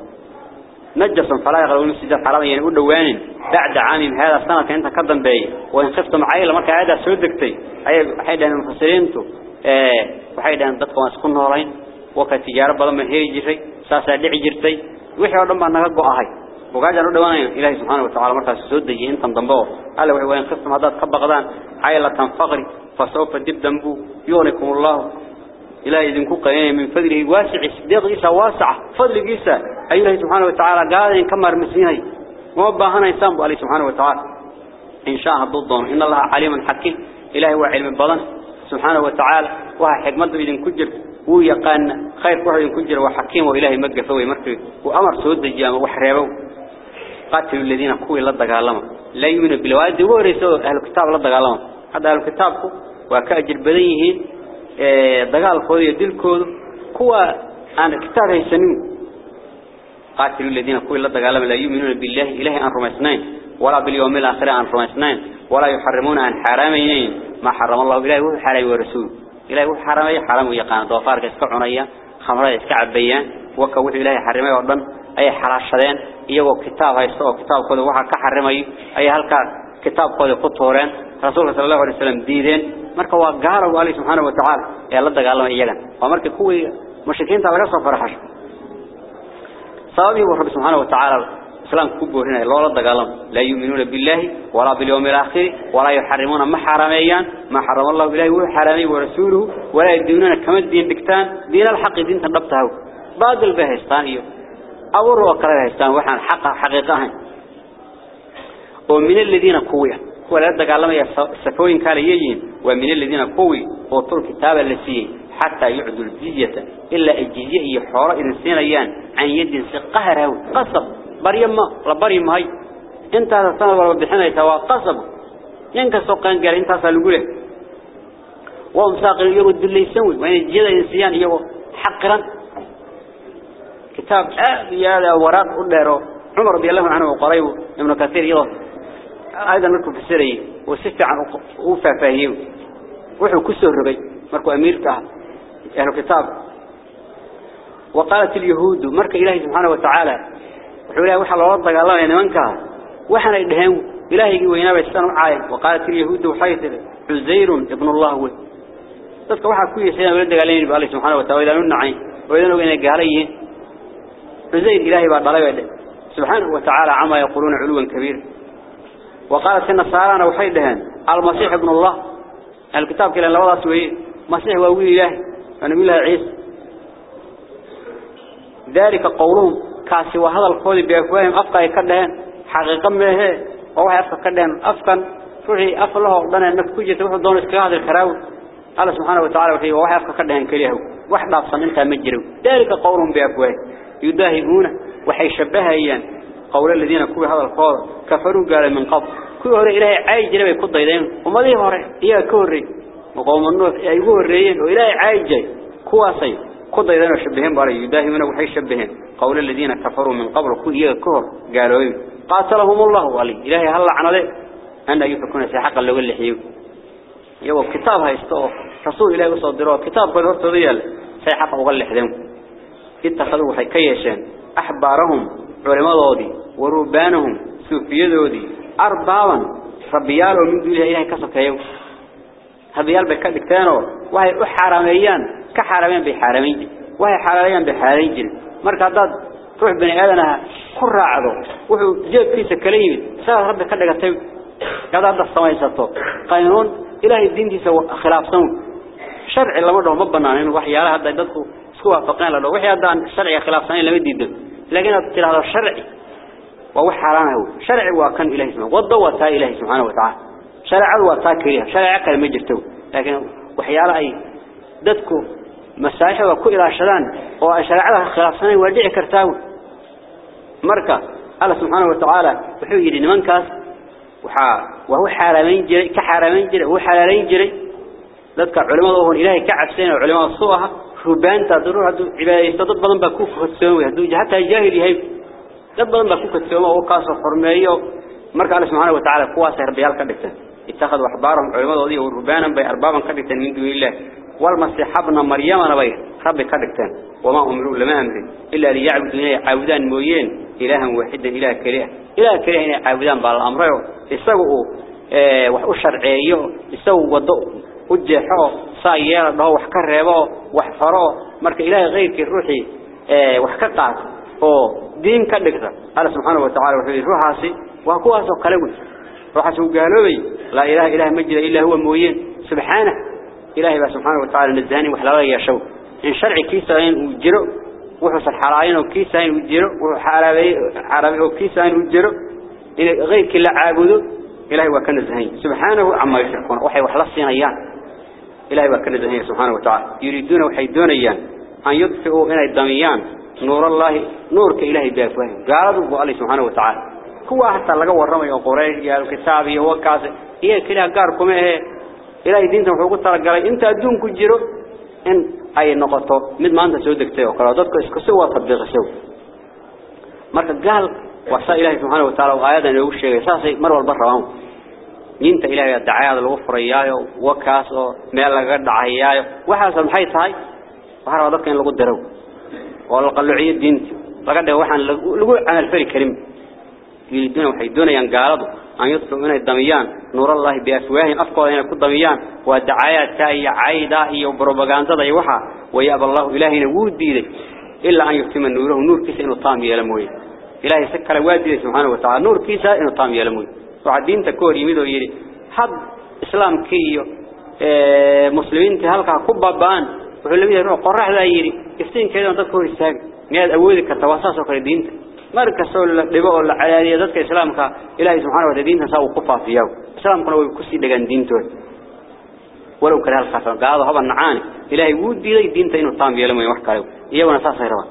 نجس فلا يغلو نسيج الحرام يعني وين بعد عام هذا سنة أنت كذب بعير وانخفت معي لما كعادة سودك تي. هاي حيدا المفسرين تو. Waxay dhahan dadku waan isku noolayn waka tijaaro badan ma heli jiray saasa dhici jirtay wixii oo dhan baa naga go'ahay bogaajan u dhawaanayo ilaahay subhanahu wa ta'ala markaas soo dajiyay intan dambe oo alla way waan khiftum hadaad ka baqdaan caylatan faqri fasawfa dib dambu yuunikum allah إلهي إذن كقيان من فضله واسع صديق إيسا واسع فضل إيسا أي الله سبحانه وتعالى قال إن كمر مسيني ومباهنا يسام عليه سبحانه وتعالى إن شاء ضدهم إن الله عليم حكيم إلهي علم البضن سبحانه وتعالى وها حكمة إذن كجر ويقان خير كوحد إذن كجر وحكيم وإلهي مقفوي مركب وأمر سود الجامع وحريبه. قاتلوا الذين كوي لدى قالما لا يؤمنوا بالوالد ورسوا أهل الكتاب لدى قالما هذا أهل الكتاب وكأجر بديهين dagaalkooda iyo dilkooda kuwa aan kitaab haysanin qaatilu alladina kuwa la dagaalama la yuuminuuna billahi ilahi aan rumaysnayn ولا باليوم الآخر عن رمسنين ولا يحرمون عن حرامين ما حرم الله إلهي هو حرامي ورسول. إلهي هو حرامي حرامي يقان. دوفارك اسكعوني خمرة اسكعبية وكوه إلهي حرامي وردن أي حراشدين إيهو كتاب هايستو كتاب كله وحا كحرامي أي هالك كتاب كله قطورين. رسول صلى الله عليه وسلم ديدين. مركا وقاره وقاله سبحانه وتعالى إيه لده قاله إيهلا ومركا كوي مشركين تابعه صفر حشب صابي ورحب سبحانه وتعالى إسلام كبر هنا الله رضى لا يؤمنون بالله ولا باليوم الآخر ولا يحرمون ما حرميان ما حرم الله بالله وحرمي ورسوله ولا يدينون كما الدين دكتان. دين الحق دين تنبطه. بعض البهستان أو الرواق البهستان وحن حق حقيقة ومن الذين قوية ولا رضى قالهم يا سفوين كان يجين ومن الذين قوي وطر كتاب اللسيين حتى يعدل جزية إلا الجزية هي حوار إنسانيان عن يد سقهره قصب. بريم ما لبريم هاي. إنت هذا السنة والبحنا يتوا قصب ينكسو قان قال إنت سألقوله. وهم ساقل يرد يسوي. وين الجزية إنسان يو حقرا. كتاب يا وراء قدره عمر رضي الله عنه وقريبه ابن كثير يضف أيضا مركو في السرية وسفع فاهيه وحو كسر ربي. مركو أمير كاه أهل الكتاب وقالت اليهود مركو إلهي سبحانه وتعالى وحو إلهي وحا الله الله ينمنكها وحنا إدهام إلهي وينابع السنة عاية وقالت اليهود وحيث عزير ابن الله هو تذكر وحا كوية سينا ولدك علينا بأله سبحانه وتعالى إذا ننعين وإذا نقينا قاليه عزير إلهي بعد الله سبحانه وتعالى عما يقولون علوا كبير. وقالت النصارى وحي دهان المسيح ابن الله. الكتاب كلا لوضع سوي. مسيح وويل الله ونبي الله عيسى. ذلك قولهم. كاسي وهذا القول يكدهان حقيقا ما هي وهو أفقا كدهان أفقا فرحي أفقا الله أقضانا أنك كجة وحد دون اسكراهد الخراوي الله سبحانه وتعالى وحي وهو أفقا كدهان كليه واحد أفصا انت مجروا ذلك قولهم بأفواههم يداهمون وحي شبهها إيان قول الذين كوا هذا القول كفروا قال من قبل كوا هره إلهي عايج جربي كود يدين وما ذي هره إياه كوري وقوم النوح يقول الرئيين وإلهي عايج جاي كوا صي كود يدين وشبهين باري يداهمون وحي شبهين قول الذين كفروا من قبل كوا إياه كور قالوا إيه؟ قاتلهم الله. علي إلهي هلا عنا ذي. أن يفكون سيحقا لو اللي حيو يو كتاب هايستو رسول إلهي وصدره كتاب كل هرتو ذيال سيحقا وغلي حذهم اتخذوا حي كيشان أحبارهم علماء وربانهم سوفيدودي أربابا. ربيال ومن دون إلهي كسكيو هبيال بكدكتانو وهي حراميان كحرامين بحرامين وهي حراميان بحرامين marka dad ruux bani aadanaha ku raacdo wuxuu jeebkiisa kala yimid saa rabbi ka dhigatay kada dad samaysato qaynoon ilaahay diintiisa khilaafsan sharci lama dhaho ma banaanin waxyaalaha hadda dadku isku waafaqeen la dhaho wixii hadaan sharciga khilaafsan lama diido لكن تلاحظ الشرعي وهو حرامه شرعي وكان إلهي سبحانه وضوتا إلهي سبحانه وتعالى شرع وتاكريه شرع كلام مجرته لكن وحياله أي دتكو مسائح وكو إلى شران وشرع لها خلافنا يودع كرتاو. مركة. الله سبحانه وتعالى وحيو يريد من كاس. وهو حرامين جري كحرامين جري. وهو حلالين جري. لذكر علماء الله إلهي كعبسين وعلماء الصوحة شبان تضرر هدو عبادة يستطد بضن بكوف خدسوه هدو جهتا جاهل هاي بضن بكوف خدسوه هو كاس الحرمية. مركة الله سبحانه وتعالى قوة سهر بيال كبسة اتخذوا أحبارهم علماء الله ورباناً بأربابا كبتاً من دون الله. والمسيح ابن مريم ربي ربي كذكتان وما أمروا لما أمره إلا ليعبدوا إليه عبدان موين إلها واحدا إله كريه. إله كريه إليه بعض بالأمر يستغوه آه، وحق شرعيه. يستغوه وضعه وجهه. صيّر له وحكره وحفره مارك إله غير كالروحي آه، وحكتها دين كذكتا قال سبحانه وتعالى وحبه روحاسي وحكوها سوق لا إله إله مجد إلا هو مويين. سبحانه. إلهي سبحانه وتعالى نزاني وحلا يشو إن شرع كيسين وجرو وحصل حرائين وكيسين وجرو وحرابي عربي وكيسين وجرو. إن غير كل عابده إلهي وكان زهين سبحانه عما يشركون. وحي وحلصين أيام إلهي وكان زهين سبحانه وتعالى. يريدون وحيدون أيام أن يطفئوا إلى الدميان. نور الله نورك إلهي بأفواه. قالوا الله سبحانه وتعالى. هو حتى لقوا الرمي وقريش يا الكتاب هو كاس إيه كلا قاركم إيه؟ إلهي دينتم حقوق ترى أنت أدون كجرو إن أي نقطة. مد ما أنت سودك تيو. قالوا ضدك إسكسوا تطبيق سو مرة قال وحصى إلهي سبحانه وتعالى وآيادا يقول الشيء ساسي مر البر وهم ينت إلهي الدعاية الغفر إياه وكاس ميل لقد دعاياه وحاسا محيط هاي. وحرى ضدك إن لقد دروا والقلعية دينت لقد وحن لقوا عن الفري كريم. يريدون وحيدون ينقالوا أن يطلقوا من الدميان. نور الله بأفواههم أفقوا هنا كل دميان. والدعايات تاهي عايدة هي وبروباغانزا دي وحا ويأبى الله إلهي وودي إلا أن يتم نوره نور كيس إنه طامي يلموه إلهي سكر وادي سبحانه وتعالى. نور كيسا إنه طام يلمون وعدين تكور يميدو يري. حد إسلام كيو آه مسلمين تهلقا كبا بان. وحلمي يروح قرح ذا يري. يفتين كيدو أن تكور الساق مياد أولك التواساس وكري دين مركز سول لبقوا العلالية ذاتك إسلامك. إلهي سبحانه وتعالى دين تساو قفا فيه إسلام كنا ويكسي لغان دين تول ولو كره الخسر قالوا هذا النعاني. إلهي ودي دين تينو طام يلمون يوحكا إياه ساسا يروان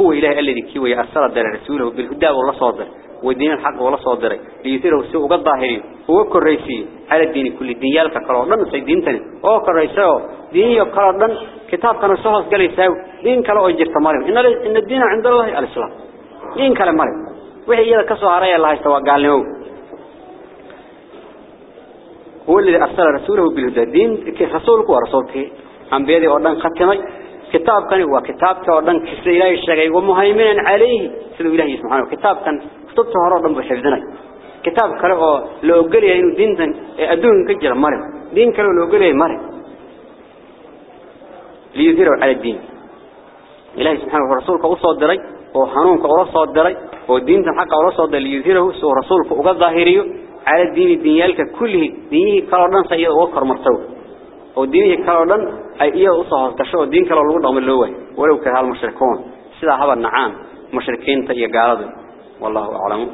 هو إله الذي كيوي أرسل در رسوله بالهدى والله صادر والدين الحق والله صادر ليثيره السوء قد ظاهري هو كريسي على الدين كل الدين. يالك كرادن سيدين تاني. هو كريسه دين يكرادن كتاب كان صحص قال يساوي دين كلا أجر تمارين. إن الدين عند الله الإسلام دين كلا مارين وهي يلا كسو هرايا الله يستوى قال له هو الذي أرسل رسوله بالهدى دين رسولك ورسولك أنبياء أردن ختمي كتاب كان هو كتاب كأردن كسر إلهي الشيء ومهيمنا عليه سيد إلهي سبحانه كتاب كان كتبته هرادن بحفظنا كتاب كله لو قال إنه دين أدون كجرا مرة دين كله لو قال مرة ليثيروا على الدين إلهي سبحانه ورسولك أصاد دري وحنونك أصاد دري والدين الحق أصاد ليثيره ورسولك أقضى ظاهريه على الدين الدنيالك كله دينه كأردن سيد وكر مرتوه ودينه كأردن أي إيه أصهر كشوا دين لو ضم اللوه ولو كهال المشركون سيدا هذا النعام مشركين تيجارد والله أعلم